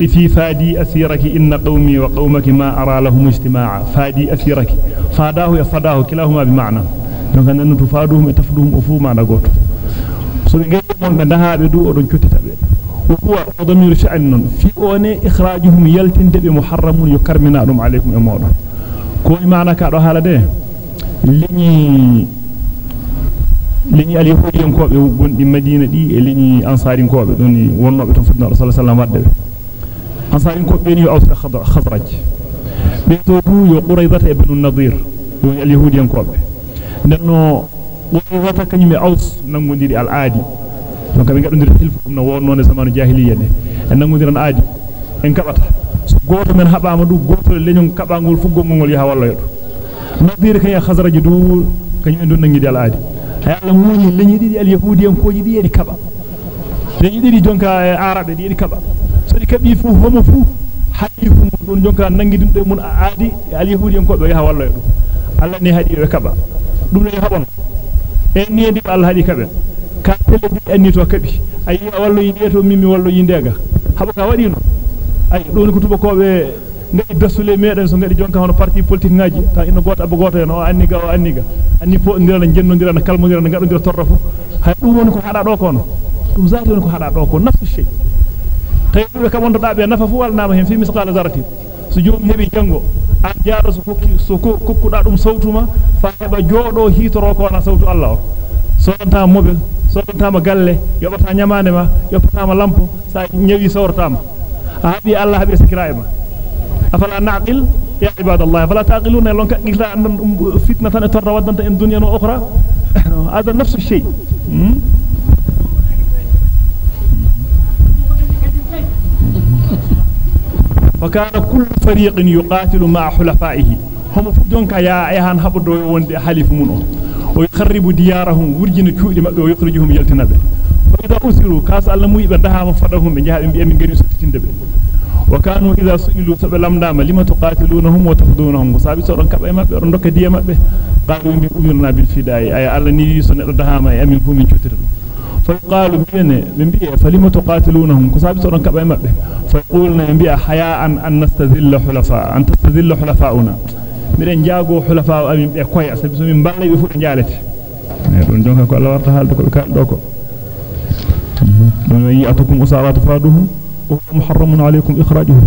قفي فادي أسيرك إن قومي وقومك ما أرى لهم اجتماعا فادي أسيرك فاداه يفداه كلاهما بمعنى donc nan tufaduhum e tafduhum fu ma da goto so be ngel mon be dahaabe du odon ciutita be وهو ضمير شأن في أون إخراجهم يلتن دب محرم يكرمنا دم عليكم أمورا كوي معنى كادو حالا ده لني لني اليهودي كوبه غوندي مدينه دي لني انصاري كوبه دوني wonnobe ton fudna rasul sallallahu alaihi wasallam ansari كوبه ni aus khazraj be to du yo qurayzata ibn an-nadir doni al-yahudi كوبه nenno qurayzata kanyumi aus nangondiri al-aadi donc be gadondira hilfu no wonnone zamanu jahiliya ne en nangondiran aadi en kabata goto men habama du goto leñon kabangol fu gongol yaha walla yodo nadir kay khazraj du kanyum en don nangi dal aadi hayalla muni leñi didi al yahudi en koji di edi kaba leñi didi jonka arabe di edi kaba so di kabi fu homo fu hadifu don jonka nangi dum de mun aadi al yahudi en ko be yaha walla yodo alla ne hadi be kaba dum ne habon en ni ndi Allah hadi kabe ka tele bi anni to kabi ayi wallo yinde to mimmi wallo yindega haba ka wadi no ay don ko tuba ko be ngadi dasule meden so ngadi jonka hono parti politique ngaji ta ina goto abba goto en o anniga o anniga anni po ndira jennondira na kalmodira na gadondira torra fu hay dum woni ko hada do kono dum zaati woni ko hada do ko nafsu shay tay be kam wonda be nafa fu walnama hen fi misqala zarati so joom hebi jango an jaado so kokki so kokkuda dum sawtuma fa heba joodo hitoro ko na sawtu Allah o sodanta mobil sodantama galle yobata nyamande ma yobata lampo sa nyawi sawrtama habi Allah habi sakira ma afala naqil ya ibadallah fala taqiluna lon kadilta andon fitna tan torra wadanta en dunya no ukhra hada nafsu shay فكان كل فريق يقاتل مع حلفائه هم فجونك يا ايهان حبدو وندي حليف منو ويخرب ديارهم ورجن تشودي مبه ويخرجهم يلتنبه فاذا اسروا كاس الله مو يبدها مفدهم بجاه بي امين غري ستتندبه وكانوا إذا سئلوا سبلم دام لما تقاتلونهم وتفضونهم وسابي سورن كبه مبه رون دوك ديه مبه قالوا بي أمرنا بالفداء. أي الله ني سن دهاما امين فومين تشوتيرو فيقال بين بنبي فلما تقاتلونهم؟ كسابي سورن كبه مبه فيقولون بنبي حياء أن نستذل حلفاء أن تستذل حلفاؤنا. Miren jaago hulafa amin be koya sabi so min balle be fu jaalete don jonka ko Allah warta halde ko be kaldo ko don yi atukum usawatu faduhum wa muharramun alaykum ikhrajuhum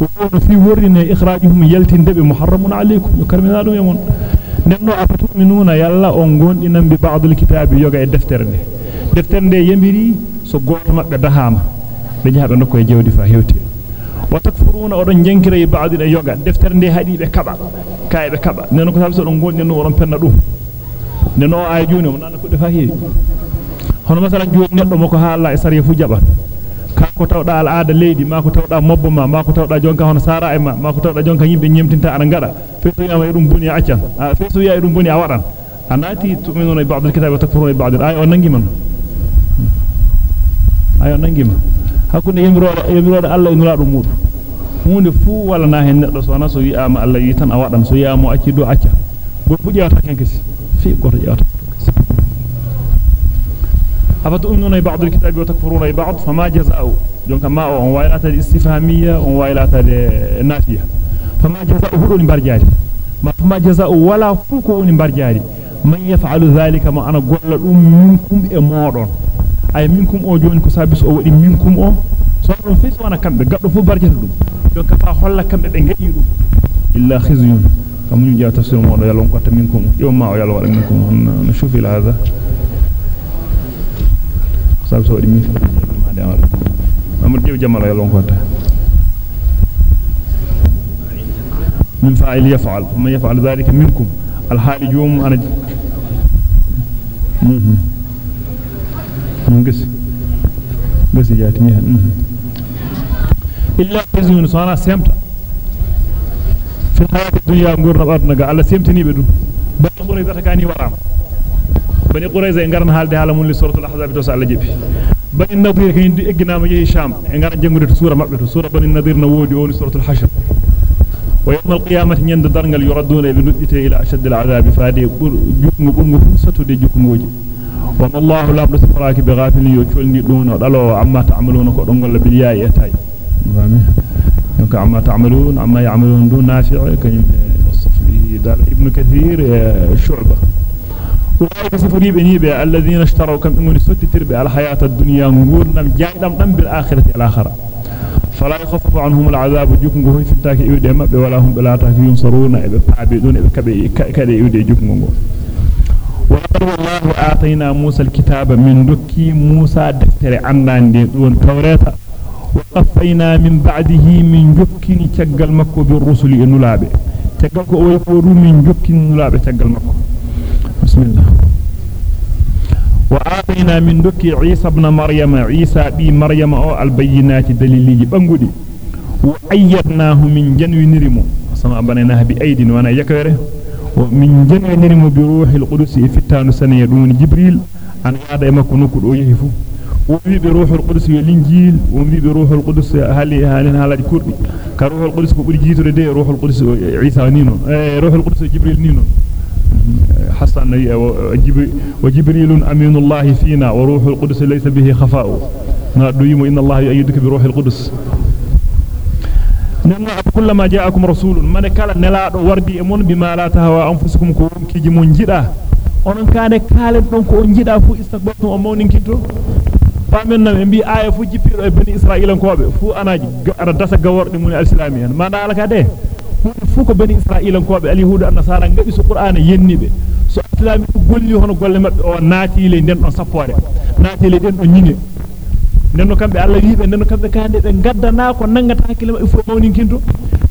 wa fi wurrina ikhrajuhum yaltinde be muharramun alaykum yukarmina dum yamon nenno afatuminuna yalla on gondinam bi ba'dul kitabi yoga e deftere de deftere de yambiri so goto mabbe dahama be jaabe nokko e jewdi fa hewti وتكفرون odon jankira e baadi e yoga deftere nde hadi be kaba kay be kaba neno ko sabso don gondi no oron penna dum neno ay joni on nana ko defa heewi hono masala joni neddo moko haala e sariya fu jaban ka ko tawda al aada leydi ma ko tawda mobbo ma ma ko tawda jonka hono sara e ma ma ko tawda jonka yimbe nyemtinta ana ngada feso yama e dum boni accan a feso ya e dum boni a wadan anati tu'minuna bi ba'd al-kitab wa takfuruna bi ba'd ay on nangi man ay on nangi man hakkunde yemirodo yemirodo Allah en nulaado mudu hunde fu wala na hen neddo so na so wi'ama Allah yi tan a wadan so yamo acci do acca. Goto fu jewata kenkesi fi goto jewata أفتؤمنون ببعض الكتاب وتكفرون ببعض فما جزاء جونك ما أن وايلات الاستفهامية أن وايلات النافية فما جزاء هدون برجاري ما فما جزاء ولا فوكو برجاري من يفعل ذلك ما أنا قول منكم إمورون ay minkum o joni ko sabis o wadi minkum o so don fi so wana kambe gaddo fu barjata dum don ka fa holla kambe be ngadi dum illa khizyun kam ñu jaw tafsir mo yalla on ko ta minkum yawma o yalla wala minkum na shufi la hada sabis o wadi minkum ma de amara amul jew jamal yalla on ko ta من فاعل يفعل ومن يفعل ذلك منكم الحال يوم أنا gasi gasi jati mi hen illa khizun sana semta fi hayati dunya ngurna aduna ga alla semtini be dum bani qurayza takani waram bani qurayza e garna halde hala mun li suratul ahzab to sa alla jebi bani nadir kay ndi egginama yehi sham e ngara jangude to sura mabbe to sura bani nadir na wodi woni suratul hashr wa yawm al-qiyamati nyanda dargal وما الله لا بس فراك بغافل يوتولني دون دالو عما تعملون كو دون غلا بالياء اتاي فاهمين دونك عما تعملون عما يعملون دون نافع كان يوصف به دار ابن كثير شعبة أولئك سفري بنيبة الذين اشتروا كم إمون ستي تربي على حياة الدنيا نقولنا جايدم دم بالآخرة الآخرة فلا يخفف عنهم العذاب جوكم هو في تاك يودي ما ولا هم بلا تاك ينصرون إبه عابدون إبه كبي كده يودي جوكم والله آتينا موسى الكتاب من دكي موسى دفتر عندان دي دون توراة وقفينا من بعده من جكني تقل مكو بالرسل النلابة تقل كو من جكني النلابة تقل مكو. بسم الله. وآتينا من دكي عيسى ابن مريم. عيسى بي مريم أو البينات دليلي بانغودي وأيدناه من جنو نرمو. سما بنيناه بأيد وأنا يكره ومن نرمو بروح القدس فتان سنة دون جبريل أن هذا مكو نكو دو يهفو. ومي بروح القدس والإنجيل ومي بروح القدس هل هل هل كردي كروح القدس كبر جيتو دي روح القدس عيسى نينو. روح القدس جبريل نينو. حسن وجبريل أمين الله فينا وروح القدس ليس به خفاء. نادويم إن الله يؤيدك بروح القدس نما كلما جاءكم رسول من كلا نلاado wardi e mon bima la tahwa anfusukum ko wonkeji mon jida onon kaane kaalen don ko on jida fu istakbartum o mawninkinto famen nam e bi aya fu jippiro e bani israilan kobe fu anaji ara dasa gaworde mun al-islamiyan ma dala ka de fu ko bani israilan kobe al-yahudu an-nasara ngabi su qur'ana yennibe so islami golli hono golle mabbe o naati le den don sappore naati le den don nyinge nenno kambe Allah wiibe nenno kambe kande be gaddana ko nangata hakkile ma fu mawnin kinto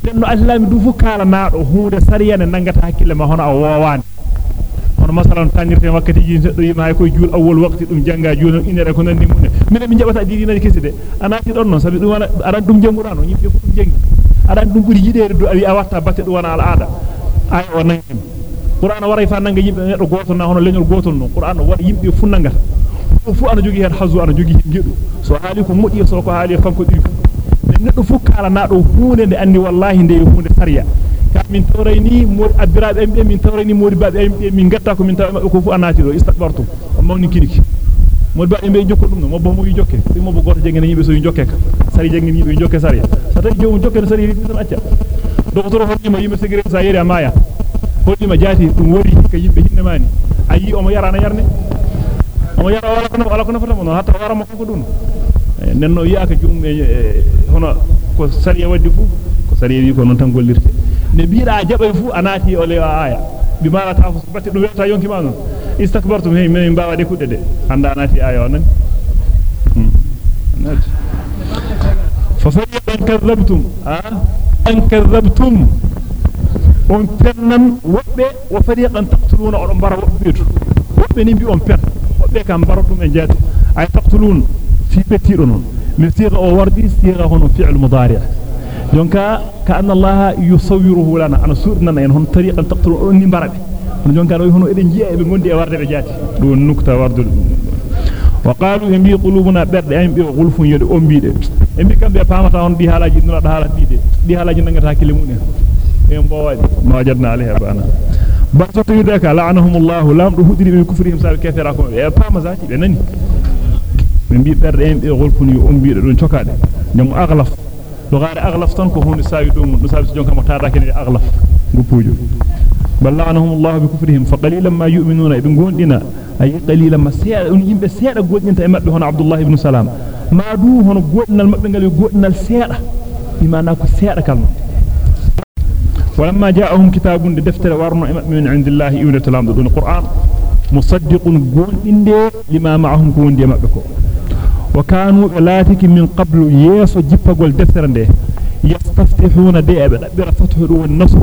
nenno islami du fu kala naado huunde sariyane nangata hakkile ma hono a wowaani hono masalan tanirte wakkati ji seddo yima hay koy juul awwal waqti dum janga juul inere ko nandi mun min mi jabata diina kesi de anati don non sabi dum wala aran dum jangurano yimbe fu dum jangi aran dum buri yidere du awi a watta batte dum wana al aada ay o nangem qur'an waray fa nanga yimbe neddo goto na hono leñol gotol non qur'an wadi yimbe fu nangata fu ana jogi hen hazu ana jogi gedu so haali modi so ko haali kanko diri neddo fu kala na do huunde de andi wallahi de huunde sariya ka min tawrayni mod abbiraabe en be min tawrayni modi baabe en be min gatta ko min taw ko fu anati do istakbartu mawni kiniki modi baabe be jokko dum no mo bo mo jokke fi mo bo goto jengene yimbe so jokke ka sari jengene yimbe jokke sari sa tay joomu jokke sari ri tan acca docteur hoddima yimbe segere sa yeri amaya hoddima jaati dum wori ka yimbe hinne mani ayi o mo yarana yarne omo yara wala kono wala kono fatamo no hatta wara mo ko dum nenno yaaka jum e hono ko sariya waddi fu ko sariya wi ko non tan gollirte ne biira jabay fu anati o le aya bi mala tafu batti dum weta yonki ma non istakbartum hay min bawa de kudde de anda anati aya onan fa fariqan kadzabtum ha an kadzabtum on pennan wobbe wa fariqan taqtuluna on bara wobbe wobbe ni bi on pen wobbe kam baradum e jaati ay taqtulun fi betido non mi siga o wardi siga hono fi'l mudari' jonka ka anna allah yusawwiruhu lana ana sudna en hon tariqan taqtulun ni barabe on jonka do hono eden jiya be gondi e warde be jaati do nukta wardu wa qalu yambi qulubuna berde ay bi gulfun yede ombide e bi kambe pamata on di halaji nula da halaji dide di halaji nangata hakile munen en bowaji ma wajadna alaiha bana basoto yudaka la'anahumullahu lam du hudiri min kufrihim sa kafira ko e pama zati be nani min bi berde en be golfun yu ombiide don ciokade nyam aghlaf do gaare aghlaf tan ko hunde sawi dum do sawi jonka mo tada ken aghlaf ngupujo ballanahumullahu bi kufrihim fa qalilan ma yu'minuna ibn gondina ay qalilan ma seeda on yimbe seeda godinta e mabbe hono abdullah ibn salam ma du hono godinal mabbe ngal godinal seeda bi mana ko seeda kalma ولما جاءهم كتاب دفتر ورنا من عند الله يونة تلام دون القرآن مصدق قول إندي لما معهم كون دي مأبكو. وكانوا لاتك من قبل يسو جيبا قول دفتر دي يستفتحون دي أبدا فتح النصر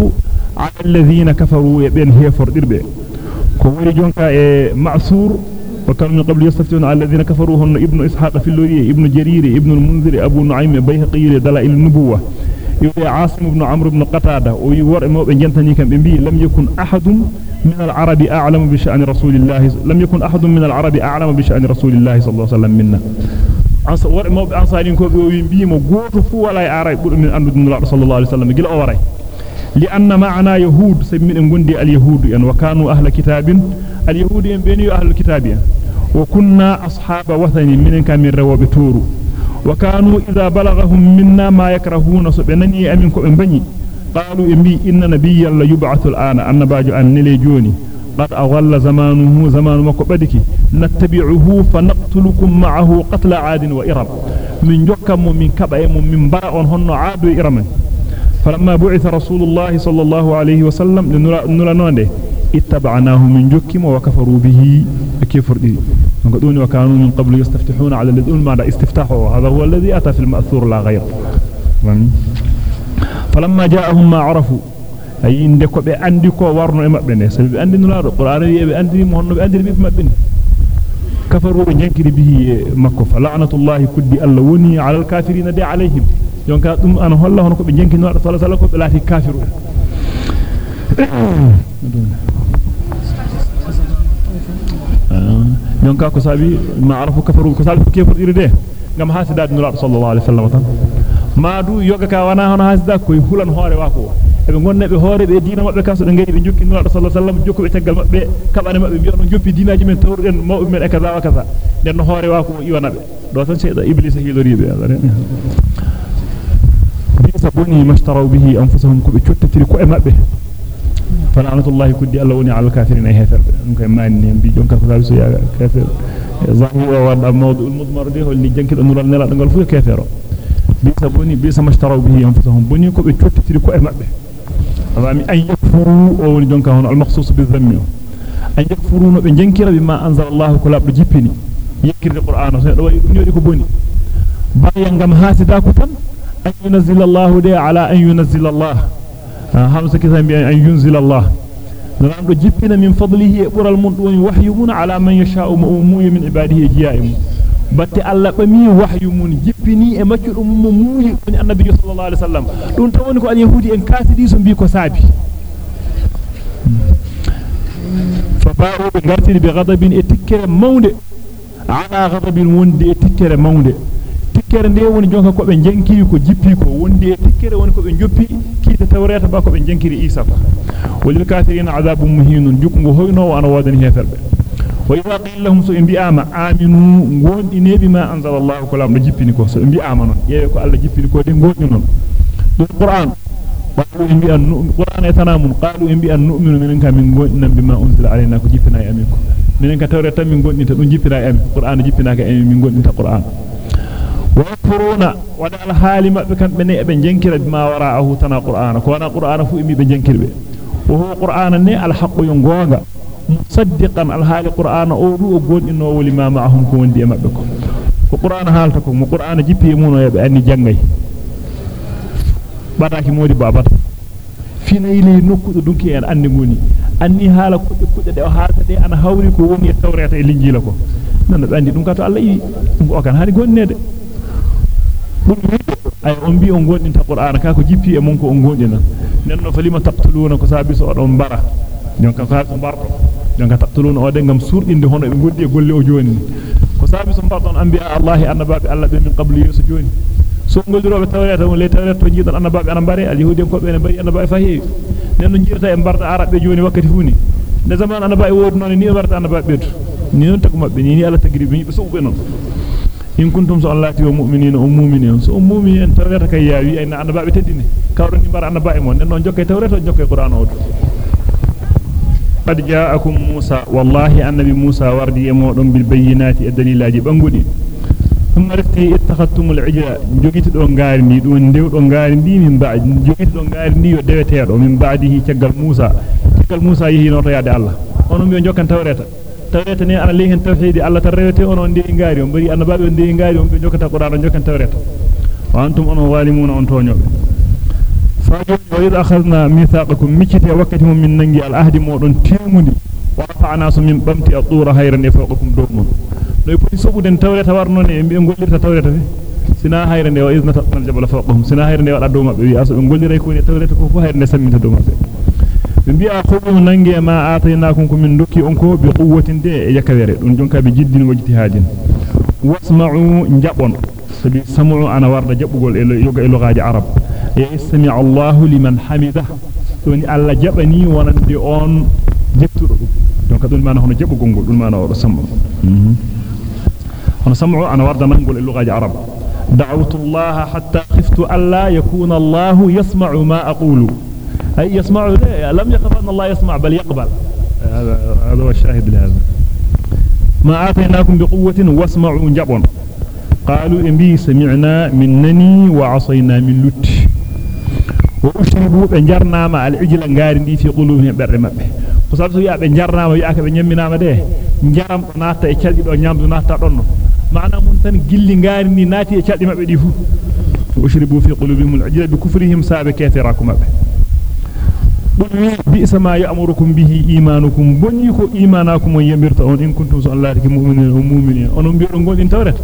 على الذين كفروا يبين هي فردر بي كوري جونكا معصور. وكانوا من قبل يستفتحون على الذين كفروا هن ابن إسحاق في اللوري ابن جرير ابن المنذر أبو نعيم بيهقي دلائل النبوة. يقول عاصم بن عمرو بن قتادة ويور موب جنتني كان بي لم يكن أحد من العرب أعلم بشأن رسول الله لم يكن أحد من العرب أعلم بشأن رسول الله صلى الله عليه وسلم منا. ور موب أنصارين كو بي مو غوتو فو ولا يعرف بد من أن الله صلى الله عليه وسلم. جل أوري. لأن معنا يهود سمين غندي اليهود. يعني وكانوا أهل كتاب. اليهود بيني أهل الكتاب. وكنا أصحاب وثن من كان من رواب تورو وكانوا إذا بلغهم منا ما يكرهون سبنني أمنكم بني. قالوا إمي إن نبيا لا يبعث الآن. أن باجو أن نلي جوني. قد أغل زمانه زمان مكبدك نتبعه فنقتلكم معه قتل عاد وإرم. من جكم من كبأم من براء هن عاد وإرم. فلما بعث رسول الله صلى الله عليه وسلم لنرى اتبعناه من جكم وكفروا به. كفر دي. فقدوني وكانوا من قبل يستفتحون على الذين ما استفتحوا هذا هو الذي أتى في المأثور لا غير. فلما جاءهم ما عرفوا. أي إنكو بأنديكو وارنو إما بني. سبب أندي نلارو قرآن يبي أندي مهنو بأندي بيب ما بني. كفروا ينكر به مكو. فلعنة الله كد ألوني على الكافرين دي عليهم. يونكا تم أنه الله نكو بجنك نوار صلى الله عليه وسلم كافرون. Ko sabi kefur iride ngam hasidade nulaado sallallahu alaihi wasallam tan maadu yoga ka wana hono hasida koy hulan hoore wako ebe gonneebe hoore be diina mabbe kaso be ngari be jokki nulaado sallallahu alaihi wasallam jokku be tagal mabbe kabane mabbe biyo non joppi diinaaji men tawruden mawbe men e kaza wa kaza den hoore wako iwana be do tan seyda iblis hiloribe adare bisa boni mashtaraw bihi anfusahum ko be cottatiri ko e mabbe فلعنة الله كدي الله وني على الكافرين أي هفر ممكن ما إني بيجون كفر سو يا كافر. ظاهر ووضع موضوع المضمر ده اللي جنك النور النلا نقول فيه كافر. بيس بني بيس ما اشتروا به أنفسهم. بني كو بتشوت تري كو أمبه أمامي أن يكفروا أو جنك هون المخصوص بالذم أن يكفروا بجنكر بما أنزل الله كلا بجيبني. يكر القرآن يدنيو ديكو بني. بايان غم هاسدا كتن. أن ينزل الله ده على أن ينزل الله. Hamsa kisan bi an yunzila Allah nan do jippina min fadlihi e bural mun woni wahyu mun ala man yasha'u mu'minu min ibadihi jiya'im batte alla bami wahyu mun jippini e maccudum mo muuyi woni annabi sallallahu alaihi wasallam dum tawoni ko al yahudi en kasidi so bi ko sabi fa ba'u bi gartini bi ghadabin e tikkere mawnde ala ghadabin wondi e tikkere mawnde tikkere nde woni jonka ko be jankiri ko jippi ko wondi e tikkere woni ko be joppi kiita tawreta ba ko be jankiri isa ko walil kafirin azabun muhinun jukungo hoyno ana wadani heferbe wa idha qila lahum su bi'ama aminu gondi ne bima anzala allah ko lamdo jippini ko so bi'ama non yewe ko allah jippini ko de gondi non do qur'an qalu in bi'an qur'an etanamun qalu in bi'an nu'minu minen kam min gondina bima unzila alaina ko jippina e amin ko minen ka tawreta min gondinta dum jippina e amin qur'an jippina ka e min gondinta qur'an ويكفرون ودا الحال مبه كان بني ابن جنكر بما وراءه تنا قران كون قران فو امي بجنكر به وهو قران ني الحق ينغونغا مصدقا الحال قران أو دو غون انو ولي ما معهم كون دي qur'an halta ko mo qur'an jippi muno yobe anni jangay bataki modi babata fina ile nokkudo dunki en andi ngoni anni hala kudde kudde de haalta de ana hawri ko woni e tawreta e linjila ko nan be andi dum Allah yi hari gonnede ay on bi on gondinta qur'ana ka ko jippi e mon ko on gondina nenno falima taqtuluna ko sabi so don bara jonka ka so bardo jonka taqtuluna o de ngam surdinde hono be gondi e golle o joni ko sabi so bardon anbiya allah annababi allah be min qabli yusu joni so goldirobe tawreta on le tawreta to jidan annababi ana bare al yahudi ko be ne bari annababi fa heewi nenno jirta e barda arabe joni wakkati funi de zaman annababi wodi non ni barda annababi betu ni non tagu mabbe ni ni ala tagribi be so be non in kuntum so allati wa mu'minina um mu'minin so um mu'minin tawreta kay yaawi ay na annababe teddini kawron ni bar annababe mon non jokke tawreta jokke qur'an o qad ja'akum musa wallahi annabi musa wardi e modon bil bayyinati e dalilaji bangudi العجل جوغيت دو غاري ني دو نديو دو غاري ndi min ba'd jogiti do ndi yo deweteedo min ba'dihi caggal musa caggal musa yihi no to yaade allah onon mi jokkan tawreta tawreta ni ana lehen tawhidi alla tan rewete onon ndi ngaari on bari annababe on ndi ngaari on be jokata qur'an jokkan tawreta wa antum on zalimuna on toñobe faajo wa id akhadna mithaqakum mikiti wakati mum min nangi al ahdi modon temudi wa rafa'na sum min bamti at-tura hayran fawqakum dawmun do poti sobuden tawreta warno ne be gollirta tawreta fe sina hayrande wa iznata al jabal fawqahum sina hayrande wada do mabbe wi aso be golliray ko ne tawreta ko fu hayrande samminta do mabbe bi'a khudhu nange ma ataynakum kum min dukki on ko bi quwwatin de e yakawere dun jonka be jiddin wajtihadin wasma'u njabon sabi sam'u ana warda jabugol e yoga e lugaaji arab ya istami' Allah liman hamida doni alla jabani wonande on jettudo dum donc dun mana hono jabugol gol dun mana o sam'u hono sam'u ana warda nangol e lugaaji arab da'awtu Allah hatta khiftu alla yakuna Allah yasma'u ma aqulu أي يسمع لم يخف أن الله يسمع بل يقبل. هذا هذا هو الشاهد لهذا. ما آتيناكم بقوة واسمعوا جبون قالوا إنبي سمعنا منني وعصينا من لت وأشربوا بنجرنا مع العجل غارندي في قلوبهم برمبه وصابتو يا بنجرنا ما ياك بنيمنا ما ده. e caldi do nyamdu naata donno maana mun tan gilli ngaari ni naati e caldi mabbe di fu ushribu fi qulubihim al-ajla bi kufrihim sabe kafirakum mabbe on in kuntum so Allah ki mu'minin o mu'minin on bi on godin tawret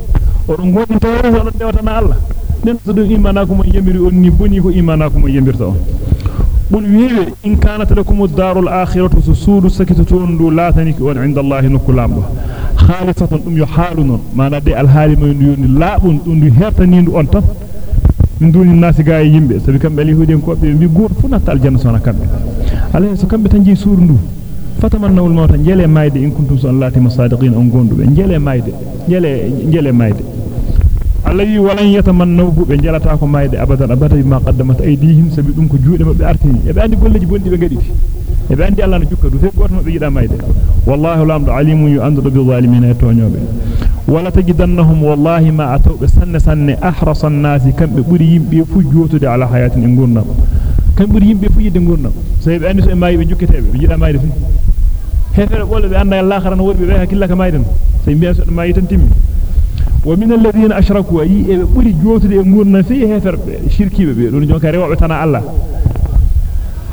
on godin tawret on dewata na Allah nen so do imanakum on yamiri on ni bonni ko imanakum on yamirta on bul wiiwe in kanat lakum ad-darul akhiratu susudu sakitatun du lataniki on inda Allah nukulamdo khalisatan dum yo halunun mana de alhaali may ndu yoni labun dum du hertanindu on tan min duni nasi gaay yimbe sabi kambe ali huden ko be bi goor fu natal janna sona kambe alay so kambe tan ji suuru ndu fatamannawul mawta jele mayde in kuntum sallati masadiqin on gondube jele mayde jele jele mayde allahi walan yatamannahu be jalata ko mayde abadan abada ma qaddamat aydihim sabi dum ko juude mabbe artini e be andi golleji bondi be gaditi e be andi Allah no jukka du fe goto mabbe yida mayde wallahu lamdu alimun yu andu bi zalimin e tonyobe wala tajidannahum wallahi ma atawbe sanne sanne ahrasa an-nas kambe buri yimbe fu jotude ala hayatin en gurnam kambe buri yimbe fu yidde gurnam so be andi so e maybe jukketebe be yida mayde fu hefere bolle be anda Allah kharan worbe be hakilla ka mayden so mbiya so mayi tan timmi ومن الذين أشركوا أي بري جوتد أمورنا في هفر شركي بي دون جونك ريوبه تنا الله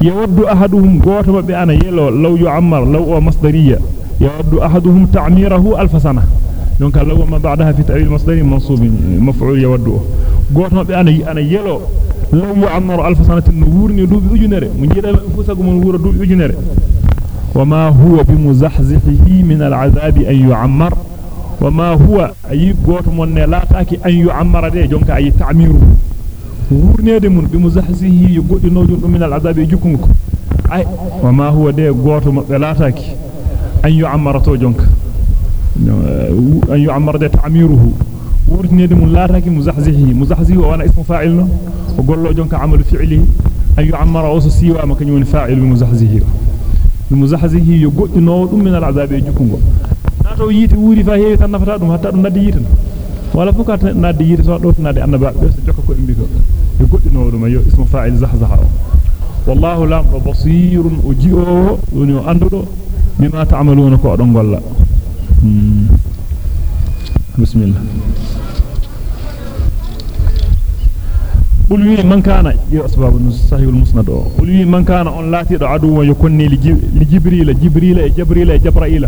يود أحدهم غوتو بأنا يلو لو يعمر لو مصدرية. يود أحدهم تعميره ألف سنة. دونك لو ما بعدها في تأويل مصدري منصوب مفعول يود. غوتو بأنا أنا يلو لو يعمر ألف سنة نورني دوب أجنري من جدا فوسق من ور دوب أجنري وما هو بمزحزحه من العذاب أن يعمر. وما هو أي قوت من لا تأكي أن يعمر دي. جونك أي تعميره. ورنيد من بمزحزه يقول نوجون من العذاب يجوكمك أي وما هو دي قوت من لا تاكي أن يعمر تو جونك أن يعمر دي تعميره ورنيد من لا تاكي مزحزه مزحزه وأنا اسم فاعل وقول له جونك عمل فعله أن يعمر أوسو سيوا ما كان يون فاعل بمزحزه بمزحزه يقول نوجون من العذاب يجوكمك to yiti wuri fa heewi tan nafata dum hatta dum naddi yitan wala fuka naddi yiti so do naddi annaba be so jokka ko imbi ko e goddino dum yo ismu fa'il zahzaha wallahu lam basirun uji'o woni o andudo bima ta'maluna ko don golla bismillah قل من كان أسباب صحيح المسند قل من كان أن لا تدع عدو يكون لجبريل جبريل جبريل جبرائيل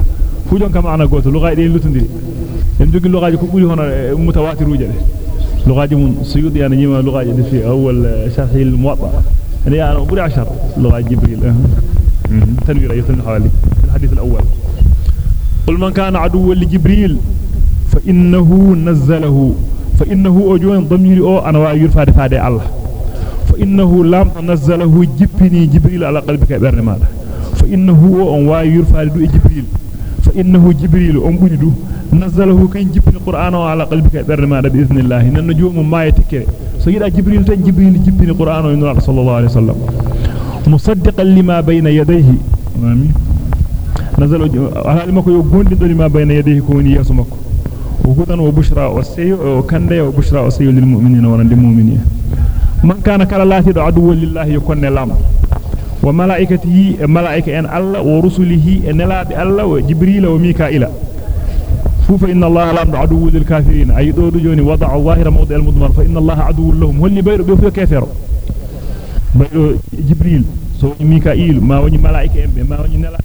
fujon kam ana goto lugaade en lutundiri en jogi lugaaji ko buri hono mutawatiruje de lugaaji mun suyudi ana nyima lugaaji de fi awwal sharh al muwatta ana ya ana buri 10 lugaaji jibril tanwira yatan hawali الحديث الأول قل من كان عدوا لجبريل فإنه نزله فإنه أجوان ضمير أو أنا وأيرفع فادي الله فإنه لم نزله جبني جبريل على قلبك بأرن ماذا فإنه أن وأيرفع جبريل فإنه جبريل أمبني نزله كان جبني القرآن على قلبك برما بإذن الله. نن نجوم ما يتكر سيدا جبريل تن جبريل جبني القرآن ونور صلى الله عليه وسلم. مصدقا لما بين يديه. نزل على ما كو يغوندي لما بين يديه كوني يسمك وهدى وبشرى وسيو وكنده وبشرى وسيو للمؤمنين ورند المؤمنين من كان كلا لاتي عدو لله يكون لام وملائكته ملائكة أن الله ورسله أن لا الله وجبريل وميكائيل فوف إن الله لم عدو للكافرين أي دور جوني وضع ظاهر موضع المضمر فإن الله عدو لهم هل بير بيفو كافر بير جبريل سو ميكائيل ما وني ملائكة ما وني نلا